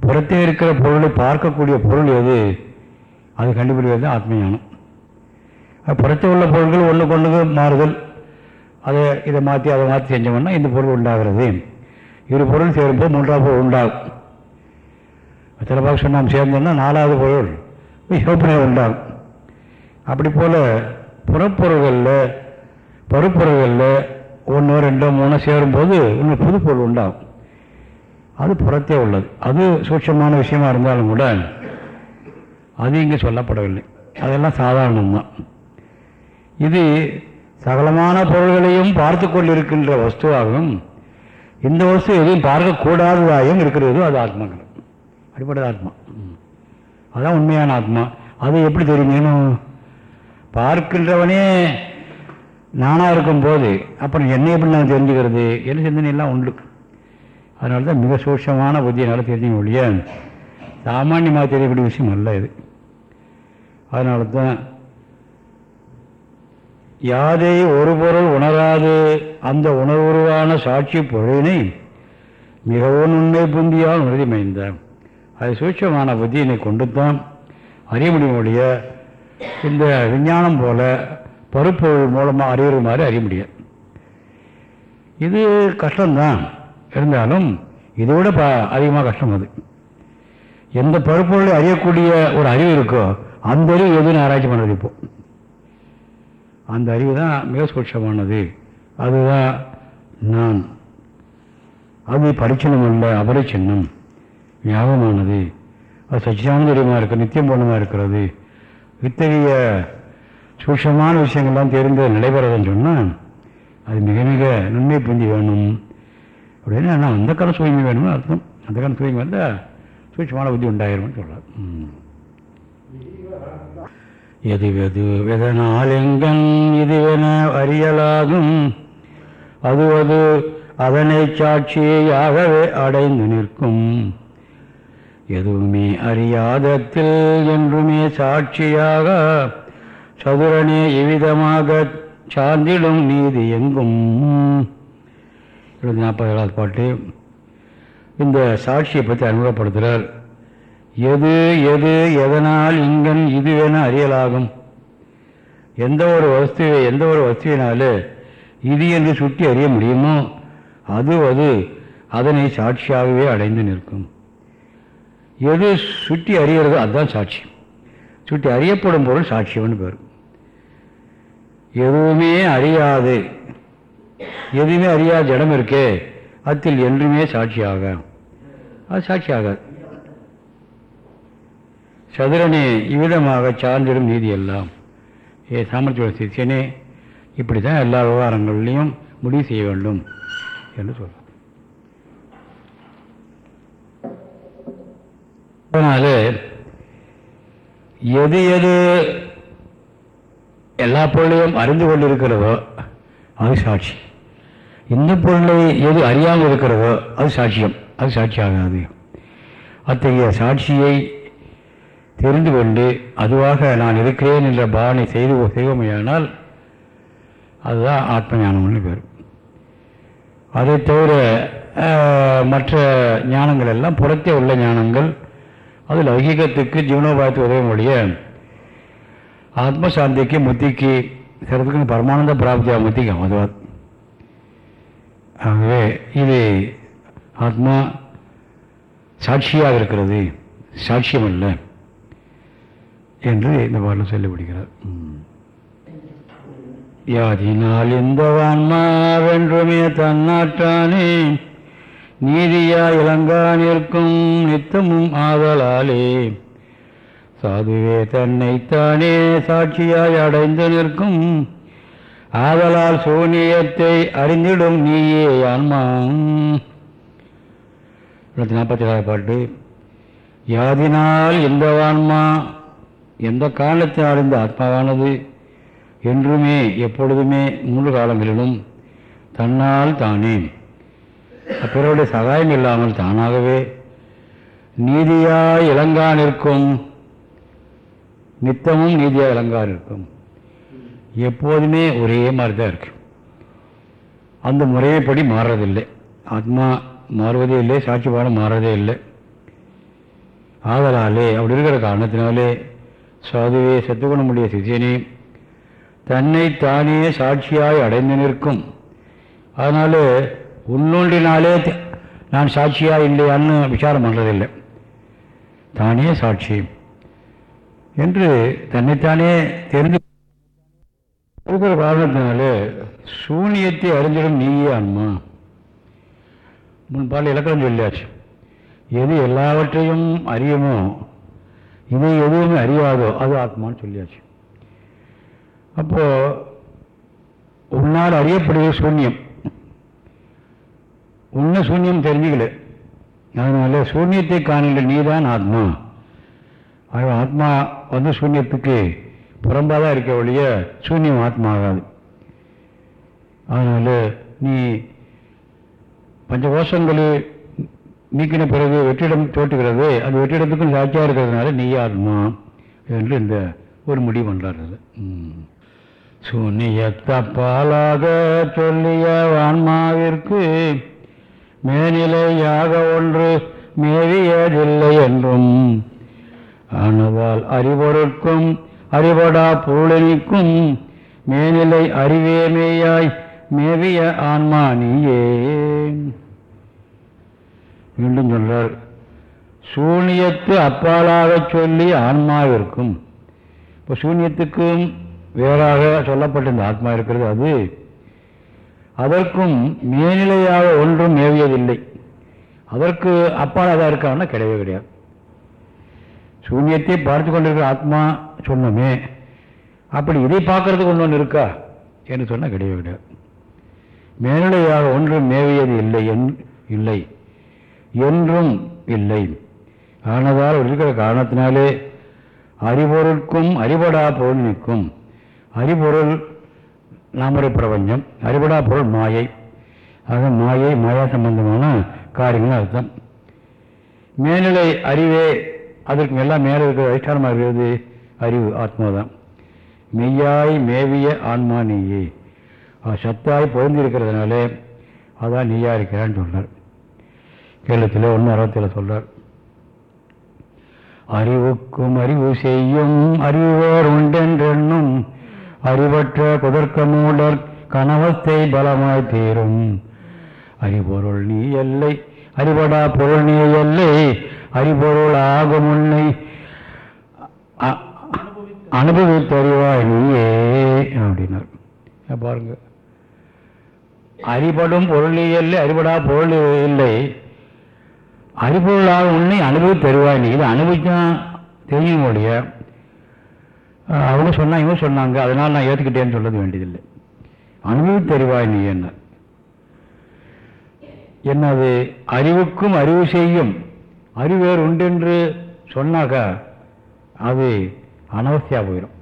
புறத்தே இருக்கிற பொருளை பார்க்கக்கூடிய பொருள் எது? அது கண்டுபிடிக்கிறது ஆத்மஞானம். புறத்தே உள்ள பொருள்கள் ஒன்று கொண்டு மாறுதல். அதை இதை மாற்றி அதை மாற்றி செஞ்சோம்னா இந்த பொருள் உண்டாகிறது. இரு பொருள் சேரும்போது மூன்றாவது பொருள் உண்டாகும். சில பக்கம் நாம் சேர்ந்தோம்னா நாலாவது பொருள் யோசனை உண்டாகும். அப்படி போல் புறப்பொருள்களில் பருப்பொருள்களில் ஒன்று ரெண்டோ மூணோ சேரும்போது இன்னும் புது பொருள் உண்டாகும். அது புறத்தே உள்ளது. அது சூட்சமான விஷயமா இருந்தாலும் கூட அது இங்கே சொல்லப்படவில்லை. அதெல்லாம் சாதாரணம்தான். இது சகலமான பொருள்களையும் பார்த்து கொண்டிருக்கின்ற வஸ்துவாகவும் இந்த வசதி எதையும் பார்க்கக்கூடாததாயும் இருக்கிறதோ அது ஆத்மாக்கள் அடிப்படை ஆத்மா. ம். உண்மையான ஆத்மா. அது எப்படி தெரியுமேனும் பார்க்கின்றவனே நானாக இருக்கும்போது அப்புறம் என்னை எப்படி நான் தெரிஞ்சுக்கிறது? என்ன சிந்தனையெல்லாம் உண்டு. அதனால தான் மிக சூட்சமான புத்தியினால் தெரிஞ்சுக்க ஒழிய சாமானியமாக தெரியக்கூடிய விஷயம் அல்ல இது. அதனால தான் யாதை ஒரு பொருள் உணராது. அந்த உணர்வுருவான சாட்சி பொருளினை மிகவும் உண்மை புந்தியால் உறுதிமைந்தான் அது சூட்சமான புத்தியினை கொண்டு தான் அறிய முடியும் இந்த விஞ்ஞானம் போல பருப்பொருள் மூலமாக அறிவுற மாதிரி அறிய முடியும். இது கஷ்டம்தான். இருந்தாலும் இதை விட ப அதிகமாக கஷ்டம் அது. எந்த பருப்பொருளை அறியக்கூடிய ஒரு அறிவு இருக்கோ அந்த அறிவு எதுன்னு ஆராய்ச்சி பண்ணுறது இப்போது அந்த அறிவு தான் மிக சூட்சமானது அதுதான் நான். அது பரிச்சின்னம் அல்ல அபரிச்சின்னம் ஞாபகமானது. அது சச்சிதானந்தரியமாக இருக்கு நித்தியம் பூர்ணமாக இருக்கிறது. இத்தகைய சூட்சமான விஷயங்கள்லாம் தெரிந்து நடைபெறதுன்னு சொன்னால் அது மிக மிக நன்மை புந்தி வேணும். அப்படின்னு ஆனால் அந்த காலம் தூய்மை வேணும்னு அர்த்தம். அந்த காலம் தூய்மை வந்தால் சூட்சமான புத்தி உண்டாயிரும்னு சொல்கிறார் எதுவெது எது வெது வெதனால் எங்கன் இதுவென அறியலாகும். அதுவது அதனை சாட்சியாகவே அடைந்து நிற்கும். எதுவுமே அறியாதத்தில் என்றுமே சாட்சியாக சதுரனே இவ்விதமாக சார்ந்திடும் நீதி எங்கும். இருபத்தி நாற்பது ஏழாவது பாட்டு. இந்த சாட்சியை பற்றி அறிமுகப்படுத்துகிறார் எது எது எதனால் இங்கன் இதுவென அறியலாகும். எந்த ஒரு வஸ்துவை எந்த ஒரு வஸ்துவினாலே இது என்று சுட்டி அறிய முடியுமோ அது அது அதனை சாட்சியாகவே அடைந்து நிற்கும். எது சுட்டி அறியறதோ அதுதான் சாட்சி. சுட்டி அறியப்படும் பொருள் சாட்சியம்னு பேர். எதுவுமே அறியாது. எதுவுமே அறியாத இடம் இருக்கே அதில் என்றுமே சாட்சியாக. அது சாட்சியாகாது சதுரனே இவ்விதமாக சார்ந்திடும் நீதி எல்லாம் ஏ சாமர்த்தியோட சிஷியனே இப்படி தான் எல்லா விவகாரங்கள்லையும் முடிவு செய்ய வேண்டும் என்று சொல்றார். அதனால எது எது எல்லா பொருளையும் அறிந்து கொண்டிருக்கிறதோ அது சாட்சி. இந்த பொருளை எது அறியாமல் இருக்கிறதோ அது சாட்சியம். அது சாட்சியாகாது. அத்தகைய சாட்சியை தெரிந்து கொண்டு அதுவாக நான் இருக்கிறேன் என்ற பாவனை செய்து செய்வோமையானால் அதுதான் ஆத்ம ஞானம்னு பேர். அதை தவிர மற்ற ஞானங்கள் எல்லாம் புறத்தே உள்ள ஞானங்கள். அது லௌகிகத்துக்கு ஜீவனோபாயத்து உதவும் ஒழிய ஆத்மசாந்திக்கு முத்திக்கு சிறதுக்கு பரமானந்த பிராப்தியா முத்திக்கு அதுவாது ஆகவே இது ஆத்மா சாட்சியாக இருக்கிறது. சாட்சியம் இல்லை என்று இந்த பாடலில் சொல்லி முடிக்கிறார் யாதினால் இந்தவான் மாவென்றுமே தன்னாட்டானே நீதியா இளங்கா நிற்கும் நித்தமும் ஆதலாலே. சாதுவே தன்னைத்தானே சாட்சியாய் அடைந்து நிற்கும் ஆதலால் சூனியத்தை அறிந்திடும் நீயே ஆன்மா. நாற்பத்தி ஏழாவது பாட்டு யாதினால் இந்தவான்மா எந்த காரணத்தினால் இந்த ஆத்மாவானது என்றுமே எப்பொழுதுமே மூன்று காலங்களிலும் தன்னால் தானே. பிறருடைய சகாயம் இல்லாமல் தானாகவே நீதியாய் இளங்கா நிற்கும். நித்தமும் நீதியாக இளங்கா நிற்கும். எப்போதுமே ஒரே மாதிரி தான் இருக்கு. அந்த முறையைப்படி மாறுறதில்லை. ஆத்மா மாறுவதே இல்லை சாட்சிபாடம் மாறுறதே இல்லை. ஆதலாலே அப்படி இருக்கிற காரணத்தினாலே சாதுவே சத்துகுணமுடைய சிசியனே தன்னை தானே சாட்சியாய் அடைந்து நிற்கும். அதனால் உன்னொன்றினாலே நான் சாட்சியா இல்லையான்னு விசாரம் பண்ணுறதில்லை தானே சாட்சி. என்று தன்னைத்தானே தெரிந்து இருக்கிற காரணத்தினால சூனியத்தை அறிஞ்சிடும் நீயே ஆன்மா முன்பால் இலக்கணம் சொல்லியாச்சு. எது எல்லாவற்றையும் அறியுமோ இதை எதுவுமே அறியாதோ அது ஆத்மான்னு சொல்லியாச்சு. அப்போ உன்னால் அறியப்படுவது சூன்யம். உன்ன சூன்யம் தெரிஞ்சுக்கல. அதனால சூன்யத்தை காணுகின்ற நீதான் ஆத்மா. அது ஆத்மா வந்து சூன்யத்துக்கு புறம்பாக தான் இருக்க ஒழிய சூன்யம் ஆத்மா ஆகாது அதனால் நீ பஞ்சகோஷங்களை நீக்கின பிறகு வெற்றிடம் தோற்றுகிறது. அது வெற்றிடத்துக்கும் சாட்சியாக இருக்கிறதுனால நீயே ஆத்மா என்று இந்த ஒரு முடிவு பண்ணுறாரு பாலாக சொல்லிய ஆன்மாவிற்கு மேனிலையாக ஒன்று மேவியதில்லை என்றும் ஆனதால் அறிவொருக்கும் அறிவடா பொருளினிக்கும் மேனிலை அறிவேமேயாய் மேவிய ஆன்மா நீயே. மீண்டும் சொல்றார் சூனியத்து அப்பாலாகச் சொல்லி ஆன்மாவிற்கும் இப்போ சூன்யத்துக்கும் வேறாக சொல்லப்பட்ட இந்த ஆத்மா இருக்கிறது அது. அதற்கும் மேல்நிலையாக ஒன்றும் மேவியதில்லை. அதற்கு அப்பாலாக இருக்கான்னா கிடையவே கிடையாது. சூன்யத்தை பார்த்து கொண்டிருக்கிற ஆத்மா சொன்னோமே அப்படி இதை பார்க்கறதுக்கு ஒன்று ஒன்று இருக்கா என்று சொன்னால் கிடையவே கிடையாது. மேல்நிலையாக ஒன்றும் மேவியது இல்லை என் இல்லை. என்றும் இல்லை. ஆனதால் இருக்கிற காரணத்தினாலே அறிபொருளுக்கும் அறிபடா பொருள் நிற்கும். அறிபொருள் நாமரை பிரபஞ்சம் அறிபடா பொருள் மாயை. ஆக மாயை மாயா சம்பந்தமான காரியங்கள் அர்த்தம். மேல்நிலை அறிவே அதற்கு எல்லாம் மேலே இருக்கிற அதிஷ்டானமாக இருக்கிறது அறிவு ஆத்மாதான். மெய்யாய் மேவிய ஆன்மா நீயே. சத்தாய் பொருந்திருக்கிறதுனாலே அதான் நீயா இருக்கிறான்னு சொன்னார் கேளத்தில் ஒன்று அறுபத்தில் சொல்கிறார் அறிவுக்கும் அறிவு செய்யும் அறிவோர் உண்டென்றென்னும் அறிவற்ற குதர்க்க மூடர் கனவத்தை பலமாய் தீரும். அறிபொருள் நீ எல்லை அறிவடா பொருள் நீ எல்லை அறிபொருள் ஆகும் உன்னை அனுபவித்தறிவாய் நீயே அப்படின்னார். பாருங்க. அறிபடும் பொருள் நீ இல்லை அறிபடா பொருள் இல்லை அறிபொருளாக உன்னை அனுபவி தருவாய் நீ இதை அனுபவிச்சா தெரியும் உடைய அவங்க சொன்னா இவங்க சொன்னாங்க. அதனால் நான் ஏற்றுக்கிட்டேன்னு சொல்ல வேண்டியதில்லை. அனுபவி தருவாய் நீ என்ன? என்னது? அறிவுக்கும் அறிவு செய்யும். அறிவேர் உண்டென்று சொன்னாக்கா அது அனவசியாக போயிடும்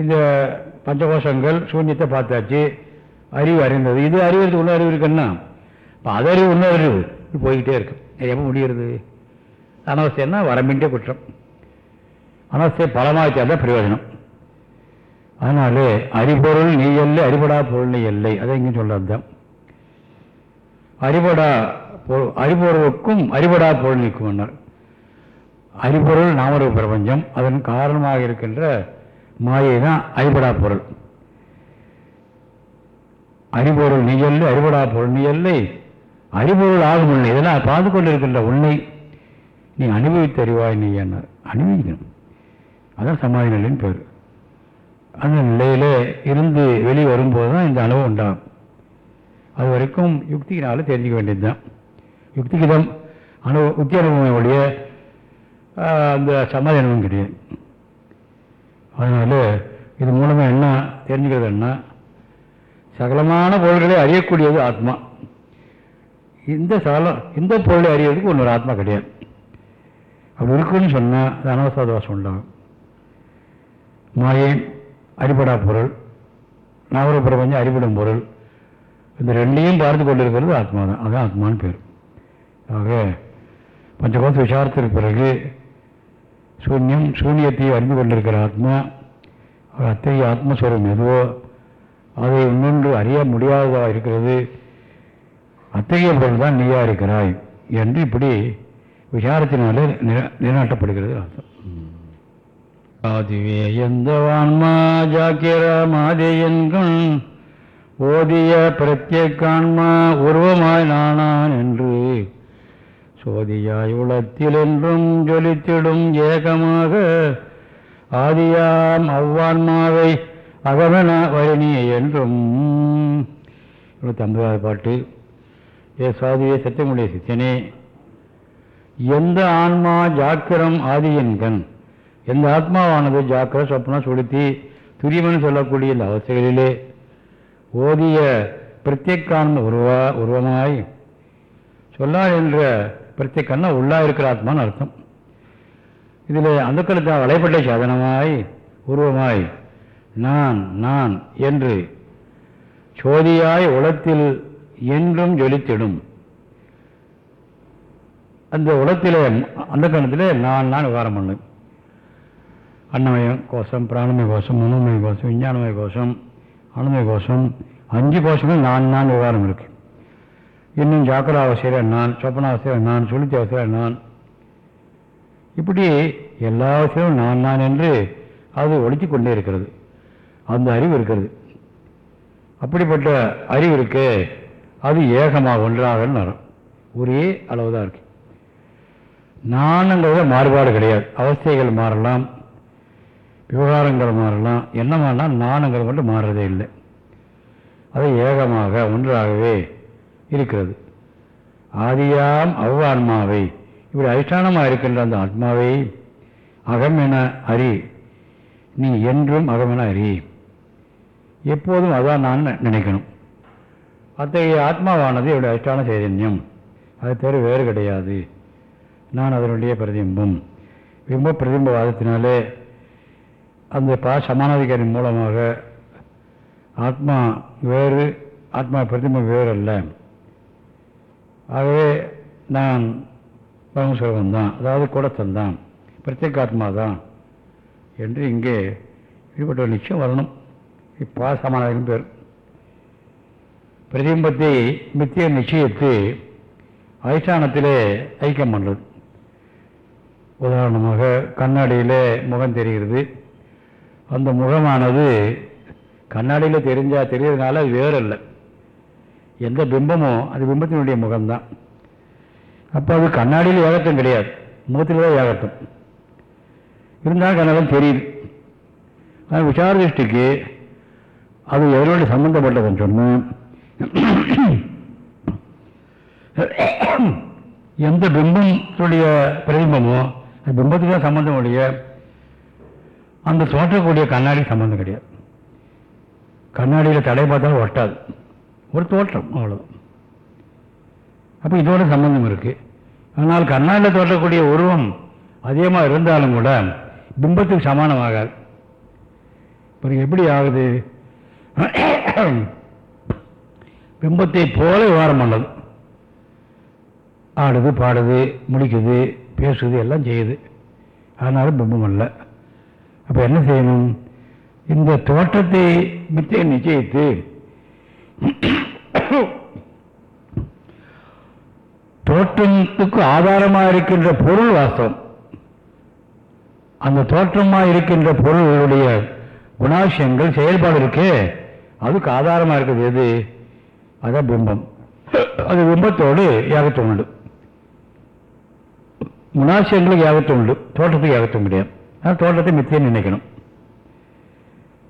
இந்த பஞ்சகோஷங்கள் சூன்யத்தை பார்த்தாச்சு. அறிவு அறிந்தது. இது அறிவுறதுக்கு இன்னும் அறிவு இருக்குன்னா? இப்போ அதறிவு இன்னும் அறிவு. போய்கிட்டே இருக்கும் இது எப்போ முடிகிறது? அனவசியம்னா வரம்பின்றே குற்றம். அனவசிய பலமாச்சாத பிரயோஜனம். அதனாலே அறிபொருள் நீ இல்லை அறிபடா பொருள் நீ இல்லை அதை இங்கே சொல்றது தான் அறிபடா பொ- அறிபொருளுக்கும் அறிபடா பொருள் நீக்குமன்னார் அறிபொருள் நாமரூப பிரபஞ்சம். அதன் காரணமாக இருக்கின்ற மாயை தான் அறிபடா பொருள். அறிபொருள் நீ இல்லை அறிபடா பொருள் நீ இல்லை அறிபொருள் ஆகும் உன்னை. இதெல்லாம் பார்த்து கொண்டிருக்கின்ற உன்னை நீ அனுபவித்து அறிவாய் நீ என்ன? அனுபவிக்கணும். அதான் சமாதி நிலைன்னு பேர். அந்த நிலையிலே இருந்து வெளியே வரும்போது தான் இந்த அனுபவம் உண்டாகும். அது வரைக்கும் யுக்தியினால தெரிஞ்சுக்க வேண்டியது தான் யுக்திகிதம் தான் அனுபவ யுக்தி அனுபவம் ஒழிய அந்த சமாதானமும் கிடையாது. அதனால் இது மூலமாக என்ன தெரிஞ்சுக்கிறது என்ன? சகலமான பொருள்களை அறியக்கூடியது ஆத்மா. இந்த சகல இந்த பொருளை அறியறதுக்கு ஒன்று ஆத்மா கிடையாது. அப்படி இருக்குன்னு சொன்னால் அது அனவசாதவாசம் உண்டாகும். மாயை அடிப்படா பொருள் நவர பிரபஞ்சம் அடிபடும் பொருள் இந்த ரெண்டையும் பார்த்து கொண்டிருக்கிறது ஆத்மா தான் அதுதான் ஆத்மான்னு பேர். ஆக பஞ்சகோச விசாரத்திற்கு பிறகு சூன்யம் சூன்யத்தை அறிந்து கொண்டிருக்கிற ஆத்மா அத்தகைய ஆத்மஸ்வரம் எதுவோ அதை இன்னொன்று அறிய முடியாததாக இருக்கிறது அத்தகைய பொருள் தான் நீயா இருக்கிறாய் என்று இப்படி விசாரத்தினாலே நிலைநாட்டப்படுகிறது அர்த்தம். ஆதிவே எந்த ஆன்மா ஜாக்கிர மாதேயன்கண் ஓதிய பிரத்யேகான்மா உருவமாய் நானான் என்று சோதியாய் உளத்தில் என்றும் ஜொலித்திடும் ஏகமாக ஆதியாம் அவ்வான்மாவை அகவன வழினி என்றும். இருபத்தி பாட்டு. ஏ சாதுவே சத்தியமுடைய சித்தனே எந்த ஆன்மா ஜாக்கிரம் ஆதியன்கண் எந்த ஆத்மாவானது ஜாக்கிர சொப்னம் சுளுத்தி துரியமனு சொல்லக்கூடிய இந்த அவஸ்தைகளிலே ஓதிய பிரத்யேக்கான உருவா உருவமாய் சொல்லா என்ற பிரத்யேக்கன்னா உள்ளா இருக்கிற ஆத்மான்னு அர்த்தம். இதில் அந்த காலத்தில் வளைப்பட்ட சாதனமாய் உருவமாய் நான் நான் என்று சோதியாய் உலத்தில் என்றும் ஜொலித்திடும். அந்த உலகத்தில் அந்த கணத்தில் நான் நான் விவகாரம் பண்ணு. அன்னமயம் கோஷம் பிராணமய கோஷம் மனோமய கோஷம் விஞ்ஞானமய கோஷம் அனுமய கோஷம் அஞ்சு கோஷங்கள் நான் நான் விவகாரம் இருக்கு. இன்னும் ஜாக்கிர அவசியம் நான் சொப்பன நான் சுளுத்தி அவசியம் நான். இப்படி எல்லா அவசியமும் நான் நான் என்று அது ஒழித்து கொண்டே இருக்கிறது. அந்த அறிவு இருக்கிறது. அப்படிப்பட்ட அறிவு இருக்கே அது ஏகமாக ஒன்றாக வரும் ஒரே அளவு தான் இருக்கு. நானுங்கிறத மாறுபாடு கிடையாது. அவஸ்தைகள் மாறலாம் விவகாரங்கள் மாறலாம். என்ன மாறினால் நானுங்கிறது மட்டும் மாறுறதே இல்லை. அது ஏகமாக ஒன்றாகவே இருக்கிறது. ஆதியாம் அவ்வான்மாவை இப்படி அதிஷ்டானமாக இருக்கின்ற அந்த ஆத்மாவை அகம் என அறி நீ என்றும் அகம் என அறி. எப்போதும் அதான் நான் நினைக்கணும். அத்தகைய ஆத்மாவானது என்னுடைய அதிஷ்டான சைதன்யம். அது தவிர வேறு கிடையாது. நான் அதனுடைய பிரதிம்பம் பிம்ப பிரதிம்பவாதத்தினாலே அந்த பா சமானாதிகாரின் மூலமாக ஆத்மா வேறு ஆத்மா பிரதிம்பம் வேறு அல்ல ஆகவே நான் பரமசுரவன் தான். அதாவது கூடத்தன் தான். பிரத்யேகாத்மா தான் என்று இங்கே ஈடுபட்ட ஒரு நிச்சயம் வரணும். இப்போ சமானாதிகம் பேர். பிரதிபிம்பத்தை மித்திய நிச்சயத்து அதிஷ்டானத்திலே ஐக்கியம் பண்ணுறது உதாரணமாக கண்ணாடியில் முகம் தெரிகிறது. அந்த முகமானது கண்ணாடியில் தெரிஞ்சால் தெரியறதுனால அது வேறு இல்லை எந்த பிம்பமோ அது பிம்பத்தினுடைய முகம்தான். அப்போ அது கண்ணாடியில் ஏகத்தம் கிடையாது. முகத்தில் தான் ஏகத்தம் இருந்தால் கண்ணாலும் தெரியுது. ஆனால் விசார திருஷ்டிக்கு அது எதனோடு சம்மந்தப்பட்டதுன்னு சொன்னால் எந்த பிம்பத்துடைய பிரதிபமோ அந்த பிம்பத்துக்கு தான் சம்பந்தம் உடைய அந்த தோற்றக்கூடிய கண்ணாடி சம்பந்தம் கிடையாது. கண்ணாடியில் தடை பார்த்தாலும் ஒட்டாது. ஒரு தோற்றம் அவ்வளோதான் அப்போ இதோட சம்பந்தம் இருக்குது ஆனால் கண்ணாடியில் தோற்றக்கூடிய உருவம் அதிகமாக இருந்தாலும் கூட பிம்பத்துக்கு சமானமாகாது. இப்போ எப்படி ஆகுது? பிம்பத்தை போல விவகாரம் பண்ணது. ஆடுது பாடுது முடிக்குது பேசுது எல்லாம் செய்யுது. அதனால பிம்பம் அல்ல. அப்போ என்ன செய்யணும்? இந்த தோற்றத்தை மித்தியை நிச்சயித்து தோற்றத்துக்கு ஆதாரமாக இருக்கின்ற பொருள் வாஸ்தவம். அந்த தோற்றமாக இருக்கின்ற பொருளுடைய குணாசியங்கள் செயல்பாடு இருக்கே அதுக்கு ஆதாரமாக இருக்கிறது எது? அதான் பிம்பம். அது பிம்பத்தோடு ஏகத்துவம் உண்டு. முனாசியங்களுக்கு ஏகத்துவம் உண்டு. தோட்டத்துக்கு ஏகத்துவம் கிடையாது. ஆனால் தோட்டத்தை மித்தியை நினைக்கணும்.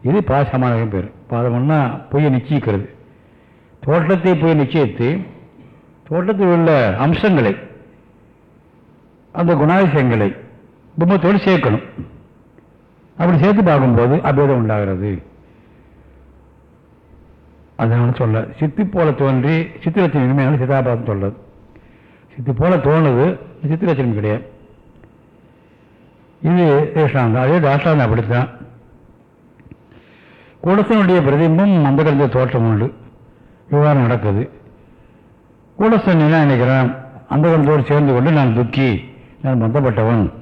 இது பாசமான பேர். பாதம்னா பொய்யை நிச்சயிக்கிறது. தோட்டத்தை போய் நிச்சயித்து தோட்டத்தில் உள்ள அம்சங்களை அந்த குணாதிசயங்களை பிம்பத்தோடு சேர்க்கணும். அப்படி சேர்த்து பார்க்கும்போது அபேதம் உண்டாகிறது. அதனால சொல்ல. சித்தி போல தோன்றி சித்திரத்தின் இனிமையான சிதாபாசம் சொல்றது. சித்தி போல தோணுது சித்திரச்சனம் கிடையாது. இது கிருஷ்ணாந்தம் அதே தாஷ்டாந்தம் அப்படித்தான். கூடசனுடைய பிரதிபம் அந்த கலந்த தோற்றம் உண்டு. விவகாரம் நடக்குது. கூடசன் என்ன நினைக்கிறான்? அந்த கலந்தோடு சேர்ந்து கொண்டு நான் துக்கி நான் பந்தப்பட்டவன்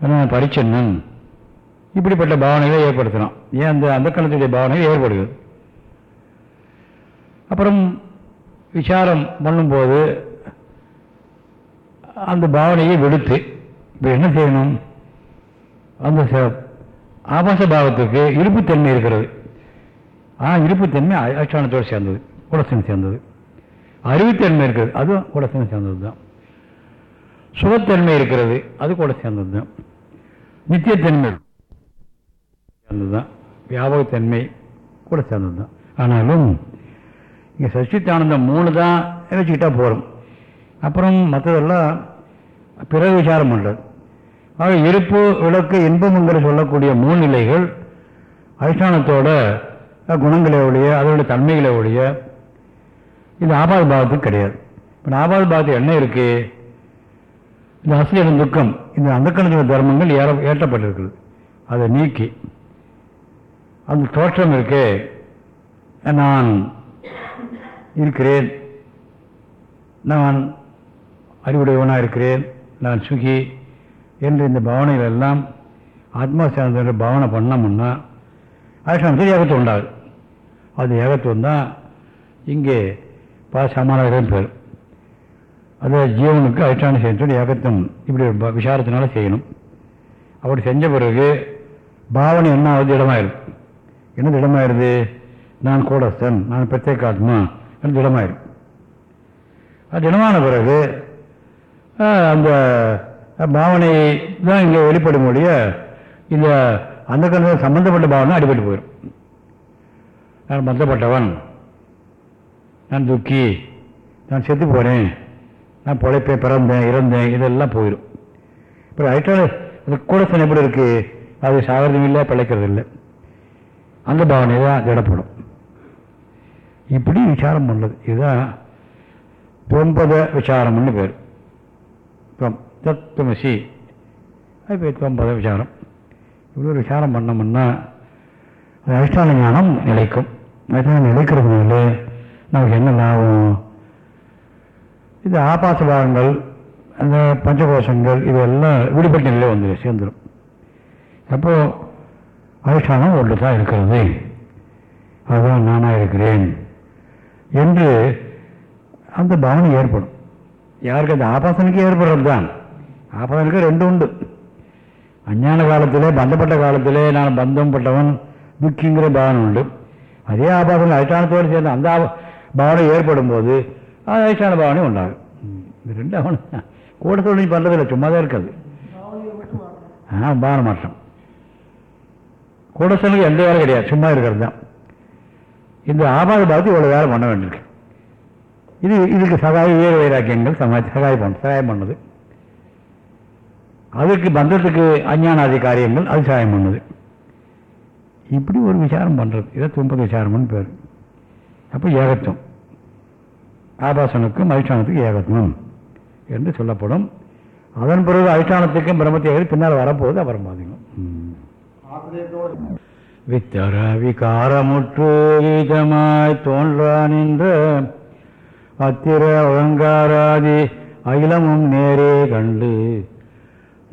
நான் பரிச்சன்னன். இப்படிப்பட்ட பாவனைகளை ஏற்படுத்தினான் ஏன் அந்த அந்த கணத்துடைய பாவனைகள் ஏற்படுகிறது. அப்புறம் விசாரம் பண்ணும்போது அந்த பாவனையை விடுத்து இப்போ என்ன செய்யணும்? அந்த ச- ஆபாச பாவத்துக்கு இருப்புத்தன்மை இருக்கிறது. ஆ இருப்புத்தன்மை அ- அதிஷ்டானத்தோடு சேர்ந்தது குலசனம் சேர்ந்தது. அறிவுத்தன்மை இருக்கிறது அதுவும் குலசனம் சேர்ந்தது தான் சுகத்தன்மை இருக்கிறது அது கூட சேர்ந்தது தான் நித்தியத்தன்மை சேர்ந்தது தான் வியாபகத்தன்மை கூட சேர்ந்தது தான் ஆனாலும் இங்கே சச்சித்தானந்தம் மூணு தான் வச்சுக்கிட்டா போகிறோம் அப்புறம் மற்றதெல்லாம் பிறகு விசாரம் பண்ணுறது ஆக இருப்பு விளக்கு இன்பம்ங்கிற சொல்லக்கூடிய மூணு நிலைகள் அதிஷ்டானத்தோட குணங்களை ஒழிய அதோடைய தன்மைகளை ஒழிய இது ஆபாத பாவத்துக்கு கிடையாது. இப்போ ஆபாத பாவத்துக்கு என்ன இருக்குது இந்த அசிலிடம் துக்கம் இந்த அந்த தர்மங்கள் ஏற ஏற்றப்பட்டிருக்கிறது அதை நீக்கி அந்த தோற்றம் இருக்கே நான் இருக்கிறேன். நான் அறிவுடையவனாக இருக்கிறேன். நான் சுகி என்று இந்த பாவனைகள் எல்லாம் ஆத்மா சார்ந்த பாவனை பண்ணோம்னா அதிஷ்டானத்தில் ஏகத்துவம் உண்டாது. அது ஏகத்துவம் தான் இங்கே பா சமானாரம் பேர். அது ஜீவனுக்கு அதிஷ்டான செய்யணும் ஏகத்துவம். இப்படி ஒரு விசாரத்தினால செய்யணும். அப்படி செஞ்ச பிறகு பாவனை என்ன ஆகுது இடமாயிருது என்ன இடமாயிருது நான் கூடஸ்தன். நான் பிரத்யேகாத்மா. என்று திடமாயிரும். அது திடமான பிறகு ஆஹ், அந்த பாவனை தான் இங்கே வெளிப்படும் மொழிய இந்த அந்த கணக்கு சம்பந்தப்பட்ட பாவனை அடிபட்டு போயிடும் நான் பந்தப்பட்டவன். நான் துக்கி நான் செத்து போகிறேன் நான் பொழைப்பேன் பிறந்தேன் இறந்தேன் இதெல்லாம் போயிடும் இப்போ ஐட்டால கூடத்தன் எப்படி இருக்கு? அது சாகிறதும் இல்லை பிழைக்கிறது இல்லை. அந்த பாவனை தான் திடப்படும். இப்படி விசாரம் பண்ணது. இதுதான் தொன்பத விசாரம்னு பேர். தொம் தத்துவமசி. அது பேர் விசாரம். இவ்வளோ விசாரம் பண்ணோம்னா அது அதிஷ்டான ஞானம் நிலைக்கும். அதிஷ்டானம் நிலைக்கிறதுனால நமக்கு என்ன லாபம்? இது ஆபாச பாகங்கள் அந்த பஞ்சகோஷங்கள் இதெல்லாம் விடுபட்ட நிலை வந்து சேர்ந்துடும் அப்போது அதிஷ்டானம் ஒன்று தான் இருக்கிறது. அதுதான் நானாக இருக்கிறேன். என்று அந்த பாவனை ஏற்படும். யாருக்கு அந்த ஆபாசனுக்கு ஏற்படுறது தான் ஆபாசனுக்கு ரெண்டு உண்டு. அஞ்ஞான காலத்திலே பந்தப்பட்ட காலத்திலே நான் பந்தம் பட்டவன் துக்கிங்கிற பாவனை உண்டு. அதே ஆபாசம் அதிஷ்டானத்தோடு சேர்ந்து அந்த ஆப- பாவனை ஏற்படும் போது அது அதிஷ்டான பாவனை உண்டாகும். இது ரெண்டு அவனு. கூட சொல்லி பண்ணுறதில்லை சும்மா தான் இருக்காது ஆ பாவனை மாற்றம். கூட சொல்லுங்க எந்த வேலை கிடையாது சும்மா இருக்கிறது தான் இந்த ஆபாத பாவத்தை இவ்வளோ வேலை பண்ண வேண்டியிருக்கு. இது இதுக்கு சகாய வீர வைராக்கியங்கள் சமா சகாயம் பண்ண சகாயம் பண்ணுது. அதுக்கு பந்தத்துக்கு அஞ்ஞானாதி காரியங்கள் அது சகாயம் பண்ணுது. இப்படி ஒரு விசாரம் பண்ணுறது இதை துன்பது விசாரம்னு பேர். அப்போ ஏகத்துவம். ஆபாசனுக்கும் அதிஷ்டானத்துக்கும் ஏகத்துவம் என்று சொல்லப்படும். அதன் பிறகு அதிஷ்டானத்துக்கும் பிரம்மத்தை பின்னால் வரப்போகுது அப்புறம் பாதிக்கும் வித்தர விகாரமுற்று வீதமாய் தோன்றா என்ற அத்திர ஒழுங்காராதி அகிலமும் நேரே கண்டு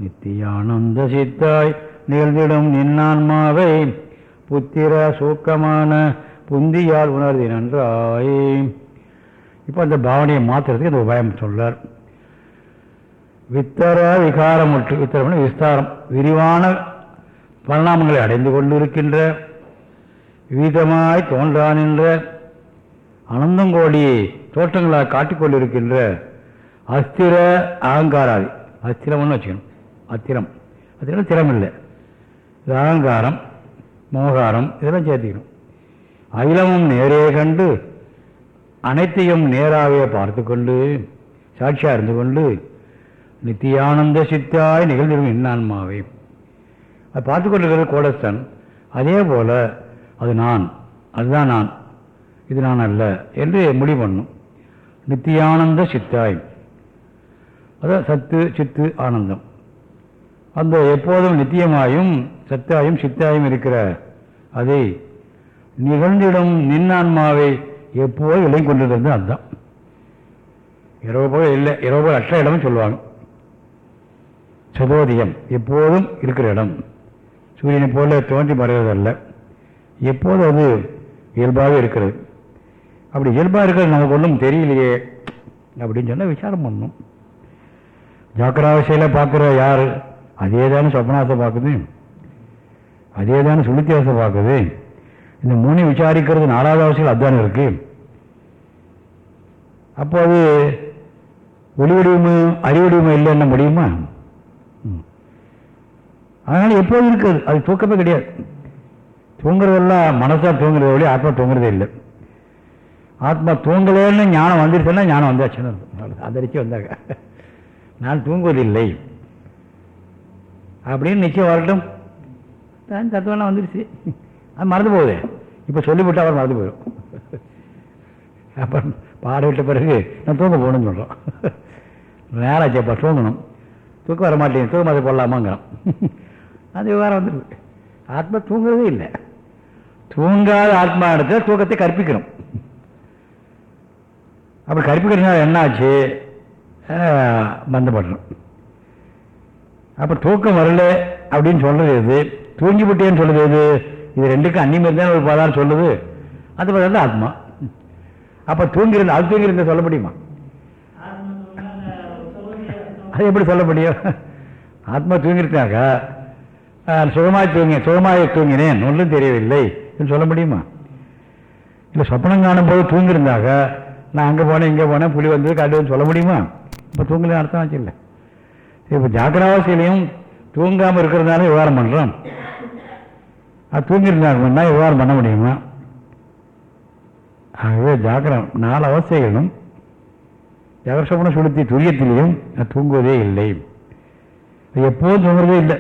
நித்தியானந்த சித்தாய் நிகழ்ந்திடும் நின்னான்மாவை புத்திர சூக்கமான புந்தியால் உணர்தி நன்றாய். இப்போ அந்த பாவனையை மாற்றுறதுக்கு அந்த உபாயம் சொல்றார். வித்தர விகாரமுற்று வித்தரம்னா விஸ்தாரம் விரிவான பரிணாமங்களை அடைந்து கொண்டிருக்கின்ற விவிதமாய் தோன்றானின்ற அனந்தங்கோடி தோற்றங்களாக காட்டிக்கொண்டிருக்கின்ற அஸ்திர அகங்காராதி. அஸ்திரம்னு வச்சுக்கணும். அத்திரம். அத்திரம் திறம் இல்லை. இது அகங்காரம் மோகாரம் இதெல்லாம் சேர்த்துக்கணும். அகிலமும் நேரே கண்டு அனைத்தையும் நேராகவே பார்த்து கொண்டு சாட்சியாக இருந்து கொண்டு நித்தியானந்த சித்தாய் நிகழ்ந்திருக்கும் இன்னான்மாவை. அது பார்த்து கொண்டிருக்கிறது கோடஸ்தன். அதே போல் அது நான் அதுதான் நான் இது நான் அல்ல என்று முடிவு பண்ணும். நித்தியானந்த சித்தாய். அதான் சத்து சித்து ஆனந்தம். அந்த எப்போதும் நித்தியமாயும் சத்தாயும் சித்தாயும் இருக்கிற அதை நிகழ்ந்திடும் நின்னான்மாவை எப்போதும் விளங்கி கொண்டிருந்தது அதுதான். இரவு போல இல்லை இரவு போல அற்ற இடம்னு சொல்லுவாங்க. சதோதியம் எப்போதும் இருக்கிற இடம். சூரியனை போல தோன்றி மறைவதல்ல. எப்போது அது இயல்பாகவே இருக்கிறது. அப்படி இயல்பாக இருக்கிறது நமக்கு ஒன்றும் தெரியலையே அப்படின்னு சொன்னால் விசாரம் பண்ணும். ஜாக்கிராவசையில் பார்க்குற யார்? அதே தானே சொப்பனாசை பார்க்குது அதே தானே சுளுத்தியாசை பார்க்குது இந்த மூணு விசாரிக்கிறது நாலாவது அவசியம் அதுதானே இருக்கு. அப்போ அது ஒளிவடிவமு அறிவடிவமும் இல்லைன்னு முடியுமா? அதனால் எப்போது இருக்குது அது தூக்கமே கிடையாது. தூங்குறதெல்லாம் மனசாக தூங்குறத வழி ஆத்மா தூங்குறதே இல்லை. ஆத்மா தூங்கலேன்னு ஞானம் வந்துருச்சுன்னா ஞானம் வந்தாச்சுன்னு அர்த்தம். அதரிச்சு வந்தாங்க. நான் தூங்குவதில்லை. அப்படின்னு நிச்சயம் வரட்டும். தான் தத்துவம்லாம் வந்துருச்சு. அது மறந்து போகுது. இப்போ சொல்லிவிட்டு அவர் மறந்து போயிடும். அப்புறம் பாடிவிட்ட பிறகு நான் தூங்க போகணும்னு சொல்கிறோம் நேரம் ஆச்சப்பா தூங்கணும். தூக்கம் வர மாட்டேங்குது தூக்கம் அதை போடலாமாங்கிறான் அது விவகாரம் வந்துருக்கு ஆத்மா தூங்குறதே இல்லை. தூங்காத ஆத்மா இடத்துல தூக்கத்தை கற்பிக்கணும். அப்படி கற்பிக்கிறதுனால என்ன ஆச்சு பந்தப்படுறோம் அப்போ தூக்கம் வரல அப்படின்னு சொல்றது எது? தூங்கி விட்டேன்னு சொல்றது எது? இது ரெண்டுக்கும் அந்நியமாக தான் ஒரு பதாரம் சொல்லுது. அந்த பதாரம் தான் ஆத்மா. அப்போ தூங்கியிருந்த அது தூங்கியிருந்த சொல்ல முடியுமா? அது எப்படி சொல்ல முடியும்? ஆத்மா நான் சுகமாய் தூங்கி சுகமாய் தூங்கினேன். ஒன்றும் தெரியவில்லை. என்று சொல்ல முடியுமா? இல்லை சொப்பனம் காணும் போது தூங்கியிருந்தாக்க நான் அங்கே போனேன் இங்கே போனேன் புலி வந்து காட்டுன்னு சொல்ல முடியுமா? இப்போ தூங்கல அர்த்தம் ஆச்சு இல்லை. இப்போ ஜாக்கிரவாசியிலையும் தூங்காமல் இருக்கிறதுனால விவகாரம் பண்ணுறோம் அது தூங்கியிருந்தாங்கன்னா விவகாரம் பண்ண முடியுமா? ஆகவே ஜாக்கிரம் நாலு அவஸ்தைகளும் ஜகர்ஷபன சுளுத்தி துரியத்திலையும் நான் தூங்குவதே இல்லை. எப்போதும் தூங்குறதே இல்லை.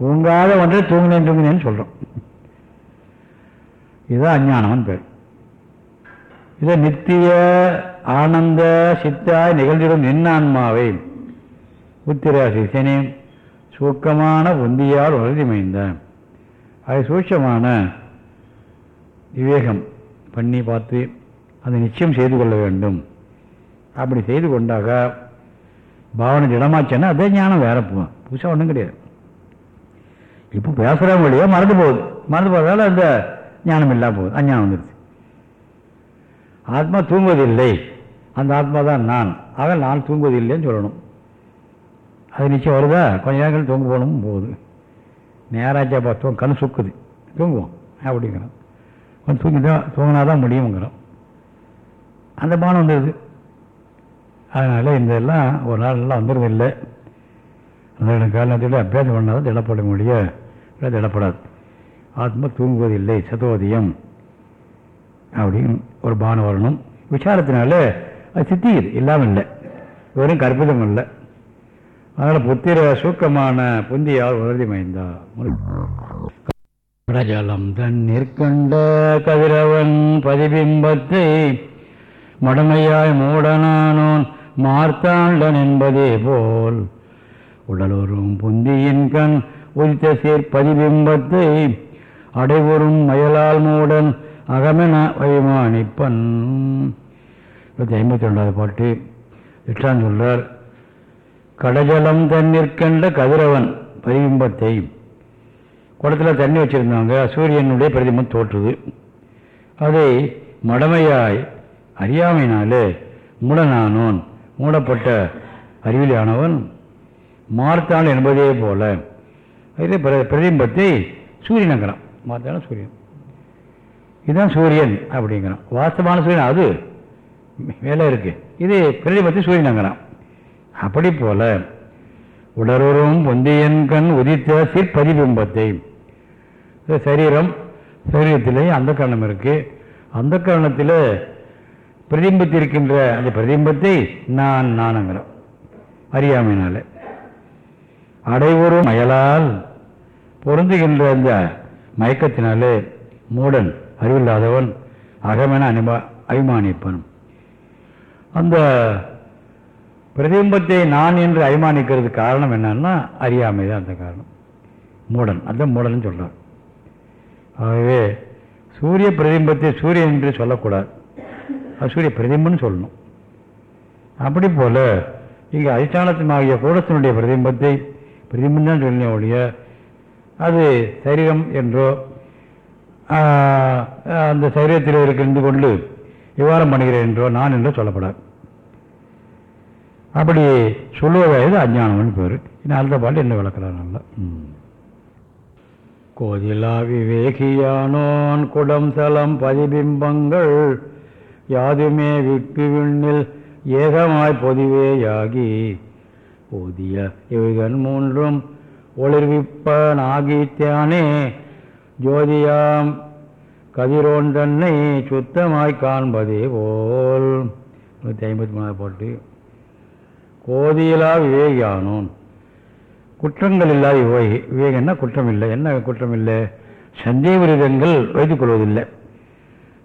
தூங்காத ஒன்றை தூங்கினேன் தூங்கினேன்னு சொல்கிறோம் இதுதான் அஞ்ஞானம்னு பேர். இதை நித்திய ஆனந்த சித்தாய் நிகழ்ந்திடும் நின்னான்மாவை. உத்திராசிசனே சூக்கமான உந்தியால் உறுதிமைந்த அது சூட்சமான விவேகம் பண்ணி பார்த்து அதை நிச்சயம் செய்து கொள்ள வேண்டும். அப்படி செய்து கொண்டாக பாவனை திடமாச்சேன்னா அதே ஞானம் வேற புதுசாக ஒன்றும் கிடையாது. இப்போ பேசுகிறவங்க வழியா மறந்து போகுது. மறந்து போகிறதால அந்த ஞானம் இல்லாமல் போகுது. அஞ்ஞானம் வந்துடுச்சு ஆத்மா தூங்குவதில்லை. அந்த ஆத்மா தான் நான். ஆக நான் தூங்குவதில்லைன்னு சொல்லணும். அது நிச்சயம் வருதா? கொஞ்ச நேரங்கள் தூங்க போகணும் போகுது. நேராச்சா பார்த்தோம் கண் சுக்குது. தூங்குவோம். அப்படிங்கிறோம் கொஞ்சம் தூங்கி தான் தூங்கினா தான் முடியுங்கிறோம் அந்த பானம் வந்துடுது அதனால் இந்த எல்லாம் ஒரு நாள் எல்லாம் வந்துடுது இல்லை. அந்த காலத்தில் அபியாசம் பண்ணாதான் திடப்பட முடியும் அது இடப்படாது. ஆத்மா தூங்குவதில்லை சதோதியம். அப்படின்னு ஒரு பானம் வரணும். விசாரத்தினால அது சித்திக்குது இல்லாமல் இல்லை. வெறும் கற்பிதம் இல்லை. அதனால் புத்திர சூக்கமான புந்தியால் உறுதி மைந்தா கடஜலம் தன்னிற்கண்ட கதிரவன் பதிபிம்பத்தை மடமையாய் மூடனானோன் மார்த்தாண்டன் என்பதே போல். உடலோரும் புந்தியின் கண் உதித்த சீர் பதிபிம்பத்தை அடைவுறும் மயலால் மூடன் அகமென வைமானிப்பன் இருபத்தி ஐம்பத்தி ரெண்டாவது பாட்டு. இஷ்டான் சொல்றார் கடஜலம் தண்ணீர்கண்ட கதிரவன் பதிபிம்பத்தை குளத்தில் தண்ணி வச்சுருந்தாங்க சூரியனுடைய பிரதிபம் தோற்றுது. அதை மடமையாய் அறியாமையினாலே மூடனானோன் மூடப்பட்ட அறிவிலானவன் மார்த்தான் என்பதே போல. இது பிரதிபத்தை சூரியனுங்கிறான். மாத்தான சூரியன். இதுதான் சூரியன் அப்படிங்கிறான். வாஸ்தமான சூரியன் அது. மேலே இருக்கு. இது பிரதிபத்தை சூரியனுங்கிறான். அப்படி போல உடலுறவும் பொந்தியன் கண் உதித்த சிற்பதிபிம்பத்தை. சரீரம். சரீரத்திலேயும் அந்த கரணம் இருக்கு. அந்த கரணத்தில் பிரதிபித்திருக்கின்ற அந்த பிரதிம்பத்தை நான் நானுங்கிறோம் அறியாமையினால. அடைவரும் அயலால் பொருந்துகின்ற அந்த மயக்கத்தினாலே மூடன் அறிவில்லாதவன் அகமென அனிமா அபிமானிப்பன் அந்த பிரதிபிம்பத்தை நான் என்று அபிமானிக்கிறது காரணம் என்னன்னா அறியாமை தான் அந்த காரணம். மூடன் அந்த மூடன் சொல்றார். ஆகவே சூரிய பிரதிபிம்பத்தை சூரியன் என்று சொல்லக்கூடாது. அது சூரிய பிரதிபம்னு சொல்லணும். அப்படி போல இங்கே அதிஷ்டானத்தினாகிய கூடத்தினுடைய பிரதிபிம்பத்தை பிரதிபிம்பம் தான் சொல்லினே ஒழிய அது சரீரம் என்றோ ஆஹ், அந்த சரீரத்தில் இருந்து கொண்டு விவகாரம் பண்ணுகிறேன் என்றோ நான் என்றோ சொல்லப்படாது. அப்படி சொல்லுவதாவது அஞ்ஞானம்னு பேர். இன்னும் அந்த பாட்டு என்ன விளக்குறாரு நல்லா கோதிலா விவேகியானோன் குடம் தளம் பதிபிம்பங்கள் யாதுமே விட்டு விண்ணில் ஏகமாய் பொதுவேயாகி ஓதிய இவைகள் மூன்றும் ஒளிர்விப்பனாகித்தானே ஜோதியாம் கதிரோன் தன்னை சுத்தமாய் காண்பதே போல் நூற்றி ஐம்பத்தி மூணாவது பாட்டு. கோதியிலா விவேகியானோன். குற்றங்கள் இல்லாத விவேகி விவேகம்னா குற்றம் இல்லை என்ன குற்றம் இல்லை சந்தேக விரதங்கள் வைத்துக் கொள்வதில்லை.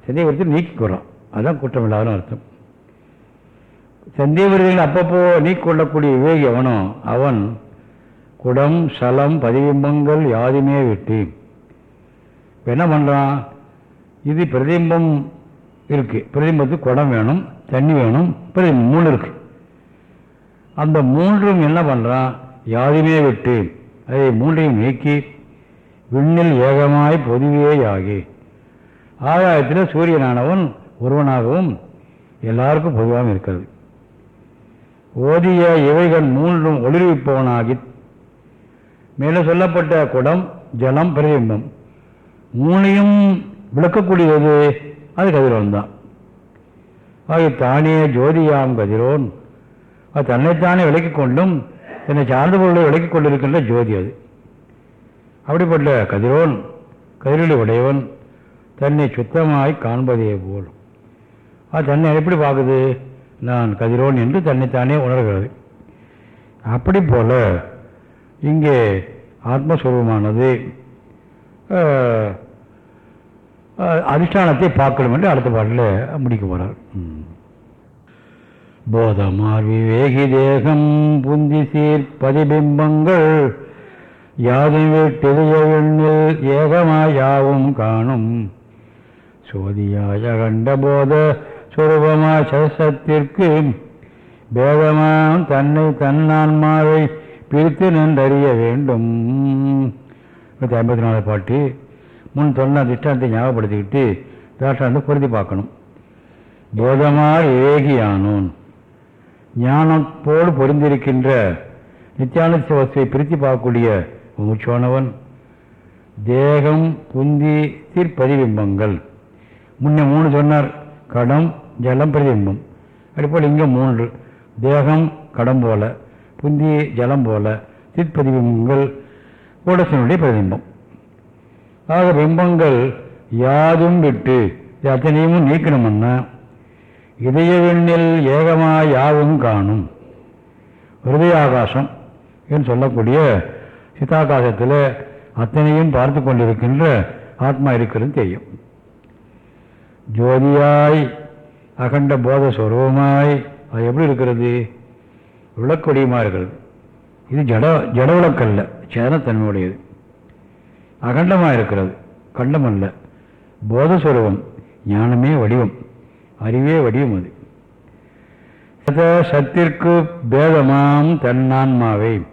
சந்தேக விரதத்தை அதுதான் குற்றம் இல்லாதன்னு அர்த்தம். சந்தேக விரதங்கள் அப்பப்போ நீக்கிக்கொள்ளக்கூடிய விவேகி அவனோ? அவன் குடம் சலம் பிரதிபிம்பங்கள் யாதுமே விட்டு. என்ன பண்ணுறான் இது பிரதிபிம்பம் இருக்கு. பிரதிபிம்பத்துக்கு குடம் வேணும் தண்ணி வேணும் பிரதிபிம்பம் மூணு இருக்கு. அந்த மூன்றும் என்ன பண்ணுறான் யாதுமே விட்டு. அதை மூன்றையும் நீக்கி விண்ணில் ஏகமாய் பொதுவேயாகி ஆகாயத்தில் சூரியனானவன் ஒருவனாகவும் எல்லாருக்கும் பொதுவாகவும் இருக்கிறது. ஓதிய இவைகள் மூன்றும் ஒளிர்விப்பவனாகி மேலே சொல்லப்பட்ட குடம் ஜலம் பிரதிபிம்பம். மூணையும் விளக்கக்கூடியது அது கதிரோன் தான் ஆகிய தானே ஜோதியாம் கதிரோன். அது தன்னைத்தானே விளக்கிக் கொண்டும் தன்னை சார்ந்த பொருளை விளக்கிக் கொண்டிருக்கின்ற ஜோதி அது. அப்படிப்பட்ட கதிரோன் கதிரொலி உடையவன் தன்னை சுத்தமாய் காண்பதே போல். அது தன்னை எப்படி பார்க்குது? நான் கதிரோன் என்று தன்னைத்தானே உணர்கிறது. அப்படி போல இங்கே ஆத்மஸ்வரூபமானது அதிஷ்டானத்தை பார்க்கணும் என்று அடுத்த பாட்டில் முடிக்க போகிறார் போதமார் விவேகி தேகம் புந்தி சீர் பதிபிம்பங்கள் யாதும் வீட்டிதய எண்ணில் ஏகமாயாவும் காணும். சோதியாய கண்ட போத சுரூபமாய் சசத்திற்கு பேதமாம் தன்னை தன்னான்மாவை பிரித்து நின்றறிய வேண்டும். நூற்றி ஐம்பத்தி நாலு பாட்டு முன் சொன்ன திஷ்டாந்தத்தை ஞாபகப்படுத்திக்கிட்டு தாஷ்டாந்தை பொருத்தி பார்க்கணும். போதமாய் விவேகியானோன் ஞானத்தோடு பொருந்திருக்கின்ற நித்தியானந்த வஸ்துவை பிரித்து பார்க்கக்கூடிய மூச்சோனவன். தேகம் புந்தி தீர்ப்பதிபிம்பங்கள். முன்ன மூணு சொன்னார் கடம் ஜலம் பிரதிபிம்பம். அதுபோல் இங்கே மூன்று. தேகம் கடம் போல. புந்திய ஜலம் போல தீர்ப்பதிபிம்பங்கள் கூடசனுடைய பிரதிபிம்பம் ஆக பிம்பங்கள் யாதும் விட்டு அத்தனையும் நீக்கணும்னா இதய விண்ணில் ஏகமாக யாவும் காணும். ஹிருதயாகாசம் என்று சொல்லக்கூடிய சிதாகாசத்தில் அத்தனையும் பார்த்து கொண்டிருக்கின்ற ஆத்மா இருக்கிறது தெரியும். ஜோதியாய் அகண்ட போத ஸ்வரூபமாய் அது எப்படி இருக்கிறது? விளக்கொடியுமா இருக்கிறது இது ஜட ஜட விளக்கல்ல சேதனத்தன்மையுடையது அகண்டமாக இருக்கிறது கண்டம் அல்ல போதஸ்வரூபம் ஞானமே வடிவம் அறிவே வடிவம் அது. சத்திற்கு பேதமாம் தன்னான்மாவை.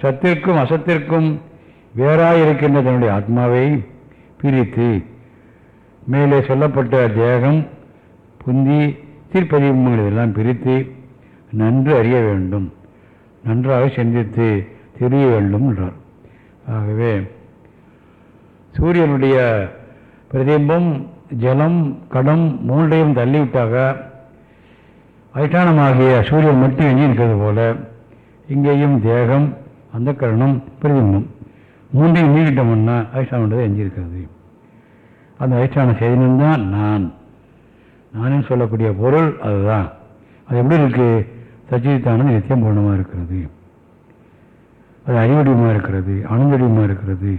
சத்திற்கும் அசத்திற்கும் வேறாயிருக்கின்ற தன்னுடைய ஆத்மாவை பிரித்து மேலே சொல்லப்பட்ட தேகம் புந்தி திருப்பதி இதெல்லாம் பிரித்து நன்று அறிய வேண்டும். நன்றாக சிந்தித்து தெரிய வேண்டும் என்றார். ஆகவே சூரியனுடைய பிரதிபிம்பம் ஜலம் கடம் மூன்றையும் தள்ளிவிட்டாக அதிஷ்டானமாகிய சூரியன் மட்டும் எஞ்சி இருக்கிறது போல இங்கேயும் தேகம் அந்த கரணம் பிரதிபிம்பம் மூன்றையும் நீக்கிட்டோம்னா அதிஷ்டானது எஞ்சி இருக்கிறது அந்த அதிஷ்டான செய்தினும் தான் நான். நானே சொல்லக்கூடிய பொருள் அதுதான். அது எப்படி இருக்கு? சச்சிதானந்த நித்தியம் பூர்ணமாக இருக்கிறது. அது அறிவடிவமாக இருக்கிறது அணுந்தடிவமாக இருக்கிறது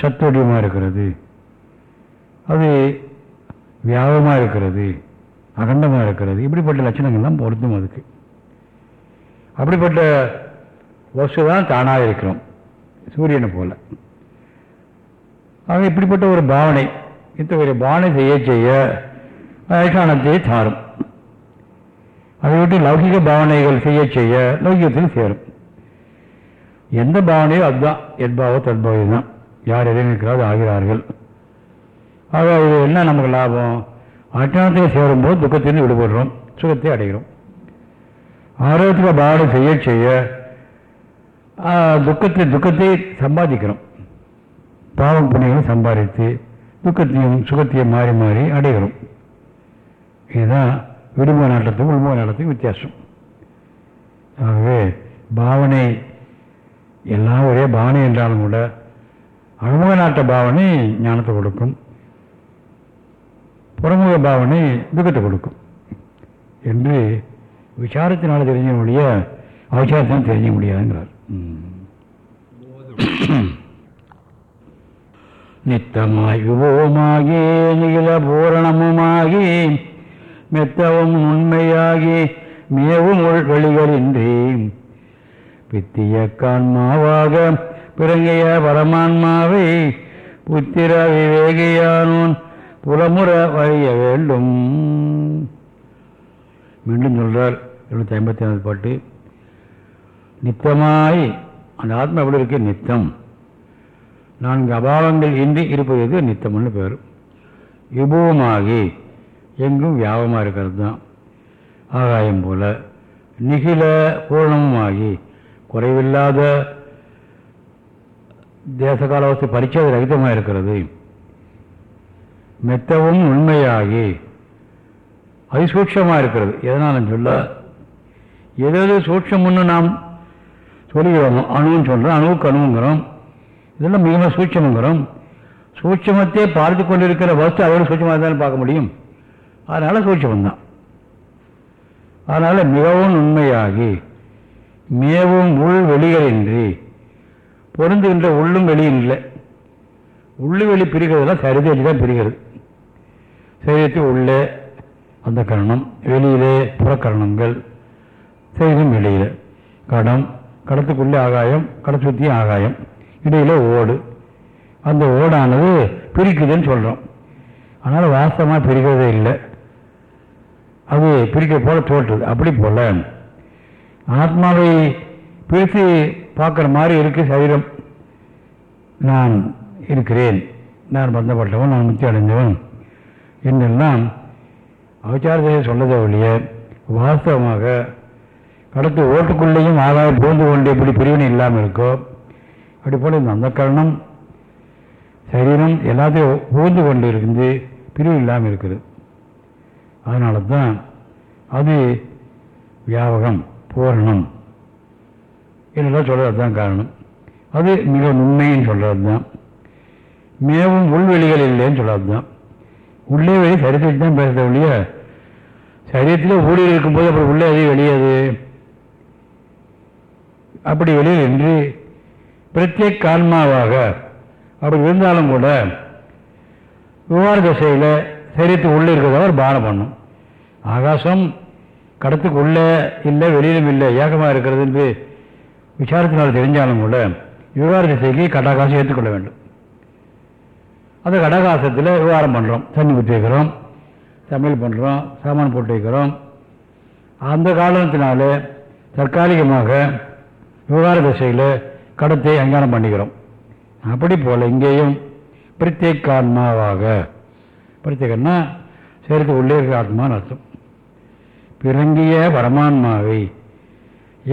சத்துவடிவமாக இருக்கிறது. அது வியாபமாக இருக்கிறது அகண்டமாக இருக்கிறது. இப்படிப்பட்ட லட்சணங்கள்லாம் பொருந்தும் அதுக்கு. அப்படிப்பட்ட வசு தான் தானாக இருக்கிறோம் சூரியனை போல. ஆக இப்படிப்பட்ட ஒரு பாவனை இத்தகைய பாவனை செய்ய செய்ய அதிஷ்டானத்தை சாரும் அதை விட்டு லௌகிக பாவனைகள் செய்ய செய்ய லௌகிகத்தில் சேரும். எந்த பாவனையோ அதுதான் என்பாவோ தத்பாவம் தான் யார் எதை நிற்கிறாரோ ஆகிறார்கள். ஆக இது என்ன நமக்கு லாபம்? அட்டானத்தில் சேரும்போது துக்கத்திலிருந்து விடுபடுறோம் சுகத்தை அடைகிறோம். ஆரோக்கிய பாவனை செய்ய செய்ய துக்கத்தை துக்கத்தை சம்பாதிக்கிறோம். பாவம் புண்ணியங்களை சம்பாதித்து துக்கத்தையும் சுகத்தையும் மாறி மாறி அடைகிறோம். இதுதான் விடுமுக நாட்டத்துக்கும் உள்முக நாட்டத்துக்கும் வித்தியாசம். ஆகவே பாவனை எல்லாம் ஒரே பாவனை என்றாலும் கூட அகமுக நாட்ட பாவனை ஞானத்தை கொடுக்கும். புறமுக பாவனை துக்கத்தை கொடுக்கும். என்று விசாரத்தினால தெரிஞ்ச முடிய அவசாரத்தினால் தெரிஞ்ச முடியாதுங்கிறார். நித்தமாய் விபவமாகி நிகில பூரணமுமாகி மெத்தவும் உண்மையாகி மேவும் வெளிகளின்றி. பித்திய கான்மாவாக பிறங்கிய பரமான்மாவை புத்திர விவேகியானோன் புலமுற வழிய வேண்டும். மீண்டும் சொல்கிறார் எழுநூத்தி ஐம்பத்தி நாலு பாட்டு. நித்தமாய் அந்த ஆத்மா எப்படி இருக்கு? நித்தம். நான்கு அபாவங்கள் இன்றி இருப்பது நித்தம்னு பேர். விபூமாகி. எங்கும் வியாபமாக இருக்கிறது தான் ஆகாயம் போல நிகில பூர்ணமுமாகி குறைவில்லாத தேச தேசகாலவஸ்து பரிச்சது ரகிதமாக இருக்கிறது. மெத்தவும் உண்மையாகி அதிசூட்சமாக இருக்கிறது. எதனாலும் சொல்ல எதாவது எது சூட்சம்னு நாம் சொல்லுகிறோம் அணுன்னு சொல்கிறோம் அணுவுக்கு அணுங்கிறோம் இதெல்லாம் மிகவும் சூட்சமங்கிறோம். சூட்சமத்தை பார்த்து கொண்டிருக்கிற வஸ்து அதோட சூட்சமாக தானே பார்க்க முடியும். அதனால் சூட்சமந்தான் அதனால் மிகவும் உண்மையாகி மேவும் உள் வெளிகளின்றி பொருந்துகின்ற உள்ளும் வெளியும் இல்லை. உள்ளு வெளி பிரிக்கிறதெல்லாம் சரிதேஜி தான் பிரிகிறது. சரீரத்தை உள்ளே அந்த கரணம் வெளியிலே புறக்கரணங்கள் சரீரம் வெளியில். கடம் கடத்துக்குள்ளே ஆகாயம் கடை சுற்றி ஆகாயம் இடையில் ஓடு. அந்த ஓடானது பிரிக்குதுன்னு சொல்கிறோம் அதனால் வாசமாக பிரிக்கிறதே இல்லை. அது பிரிக்க போல தோற்றுது அப்படி போல ஆத்மாவை பிரித்து பார்க்குற மாதிரி இருக்கு சரீரம். நான் இருக்கிறேன். நான் பந்தப்பட்டவன் நான் முத்தி அடைந்தவன் என்றெல்லாம் அவச்சாரத்தை சொன்னதே ஒழிய வாஸ்தவமாக கடத்து ஓட்டுக்குள்ளேயும் ஆகாயம் புகுந்து கொண்டு எப்படி பிரிவினை இல்லாமல் இருக்கோ அப்படி போல் இந்த அந்த கரணம் சரீரம் எல்லாத்தையும் புகுந்து கொண்டு இருந்து பிரிவு இல்லாமல் இருக்குது. அதனால தான் அது வியாபகம் பூரணம். இதெல்லாம் சொல்கிறது தான் காரணம். அது மிக உண்மைன்னு சொல்கிறது தான் மேவும் உள்வெளிகள் இல்லைன்னு சொல்கிறது தான் உள்ளே வெளியே சரித்திட்டு தான் பேசுகிற ஒழிய சரீரத்தில் ஊழியர் இருக்கும்போது அப்புறம் உள்ளே அது? வெளியாது அப்படி வெளியில் என்று பிரத்யேக் ஆன்மாவாக அப்படி இருந்தாலும் கூட விவகார திசையில் சரீரத்துக்கு உள்ளே இருக்கிறதவர் பானம் பண்ணும். ஆகாசம் கடத்துக்கு உள்ளே இல்லை வெளியிலும் இல்லை ஏகமாக இருக்கிறது என்று விசாரத்தினால் தெரிஞ்சாலும் கூட விவகார திசைக்கு கடாகாசம் ஏற்றுக்கொள்ள வேண்டும். அந்த கடகாசத்தில் விவகாரம் பண்ணுறோம் தண்ணி ஊற்றி வைக்கிறோம் சமையல் பண்ணுறோம் சாமான் போட்டு வைக்கிறோம். அந்த காரணத்தினால தற்காலிகமாக விவகார திசையில் கடத்தை அங்காரம் பண்ணிக்கிறோம். அப்படி போல் இங்கேயும் பிரத்யேக பிரத்யேகன்னா சேர்த்து உள்ளே இருக்கிற ஆத்மான்னு அர்த்தம். பிறங்கிய பரமான்மாவை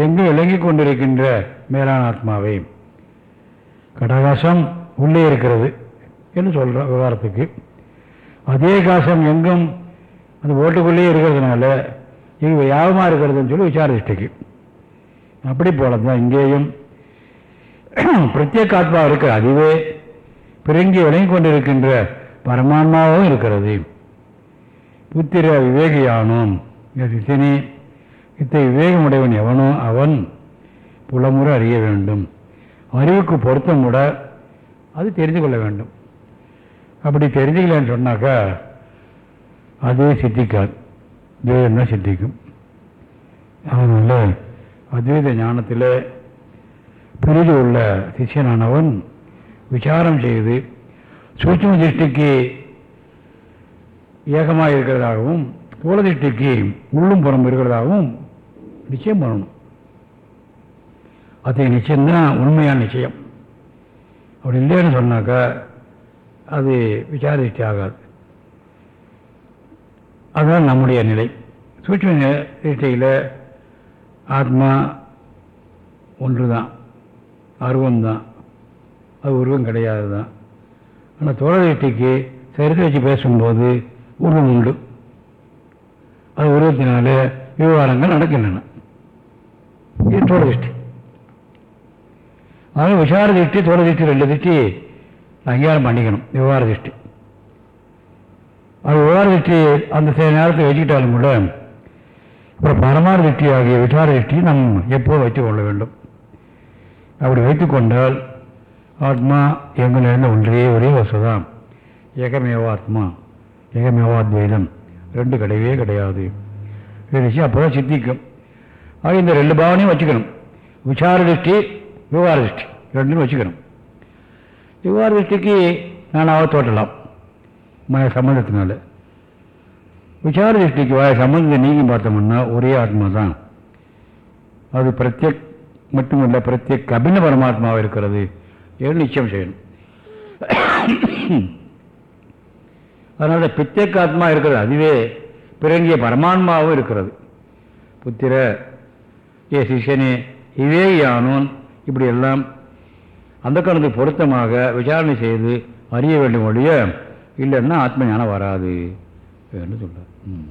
எங்கு விளங்கி கொண்டிருக்கின்ற மேலான ஆத்மாவை? கடகாசம் உள்ளே இருக்கிறது என்று சொல்கிறோம் விவகாரத்துக்கு. அதே காசம் எங்கும் அந்த ஓட்டுக்குள்ளேயே இருக்கிறதுனால இங்கே யாபமாக இருக்கிறதுன்னு சொல்லி விசாரிஷ்டைக்கு அப்படி போல தான் இங்கேயும் பிரத்யேக ஆத்மா இருக்கிற அதுவே பிறங்கி விளங்கி கொண்டிருக்கின்ற பரமான்மாவும் இருக்கிறது. புத்திர விவேகியானோம் தினி இத்தகைய விவேகமுடையவன் எவனோ அவன் புலமுறை அறிய வேண்டும். அறிவுக்கு பொருத்தம் கூட அது தெரிந்து கொள்ள வேண்டும். அப்படி தெரிஞ்சுக்கலன்னு சொன்னாக்கா அதுவே சித்திக்காது துவைதம் தான் சித்திக்கும். அதனால் அத்வைத ஞானத்தில் பிரிது உள்ள சிஷ்யனானவன் விசாரம் செய்து சூட்சம திருஷ்டிக்கு ஏகமாக இருக்கிறதாகவும் தோள திருஷ்டிக்கு உள்ளும் புறம் இருக்கிறதாகவும் நிச்சயம் பண்ணணும். அத்தகைய நிச்சயம்தான் உண்மையான நிச்சயம். அப்படி இல்லைன்னு சொன்னாக்கா அது விசார திருஷ்டி ஆகாது. அதுதான் நம்முடைய நிலை. சூட்சம திருஷ்டியில் ஆத்மா ஒன்று தான் அருவம் தான் அது உருவம் கிடையாது தான் ஆனால் தோழத்திக்கு சரித்து வச்சு பேசும்போது உருவம் உண்டு. அது உருவத்தினால விவகாரங்கள் நடக்கின்றன. இது தோழ திருஷ்டி அதனால் விசார திருஷ்டி தோழ திருஷ்டி ரெண்டு திருஷ்டி அங்கீகாரம் பண்ணிக்கணும் விவகார திருஷ்டி அது விவகார திருஷ்டி அந்த சில நேரத்தை வச்சுக்கிட்டாலும் கூட அப்புறம் பரமார திருஷ்டி ஆகிய விசார திருஷ்டி நம் எப்போது வைத்துக் கொள்ள வேண்டும். அப்படி வைத்துக்கொண்டால் ஆத்மா எங்களிருந்து ஒன்றே ஒரே வசுதான் ஏகமேவாத்மா ஏகமேவாத்வைதம் ரெண்டு கிடையவே கிடையாது. இது விஷயம் அப்போ தான் சித்திக்கும். ஆக இந்த ரெண்டு பாவனையும் வச்சுக்கணும். விசார திருஷ்டி விவகார திருஷ்டி. ரெண்டும் வச்சுக்கணும். விவகார திருஷ்டிக்கு நானாவது தோட்டலாம் மன சம்மந்தத்தினால விசார திருஷ்டிக்கு வாய சம்பந்தத்தை நீங்கி பார்த்தோம்னா ஒரே ஆத்மா தான் அது பிரத்யக் மட்டுமல்ல பிரத்யேக் அபின்ன பரமாத்மாவாக இருக்கிறது. என்று நிச்சயம் செய்யணும்? அதனால் பிரத்யேக ஆத்மா இருக்கிறது. அதுவே பிறங்கிய பரமான்மாவும் இருக்கிறது. புத்திர ஏ சிஷனே இதே யானோன் இப்படி எல்லாம் அந்த காலத்துக்கு பொருத்தமாக விசாரணை செய்து அறிய வேண்டும் ஒழிய இல்லைன்னா ஆத்ம ஞானம் வராது என்று சொல்கிறார் ம்.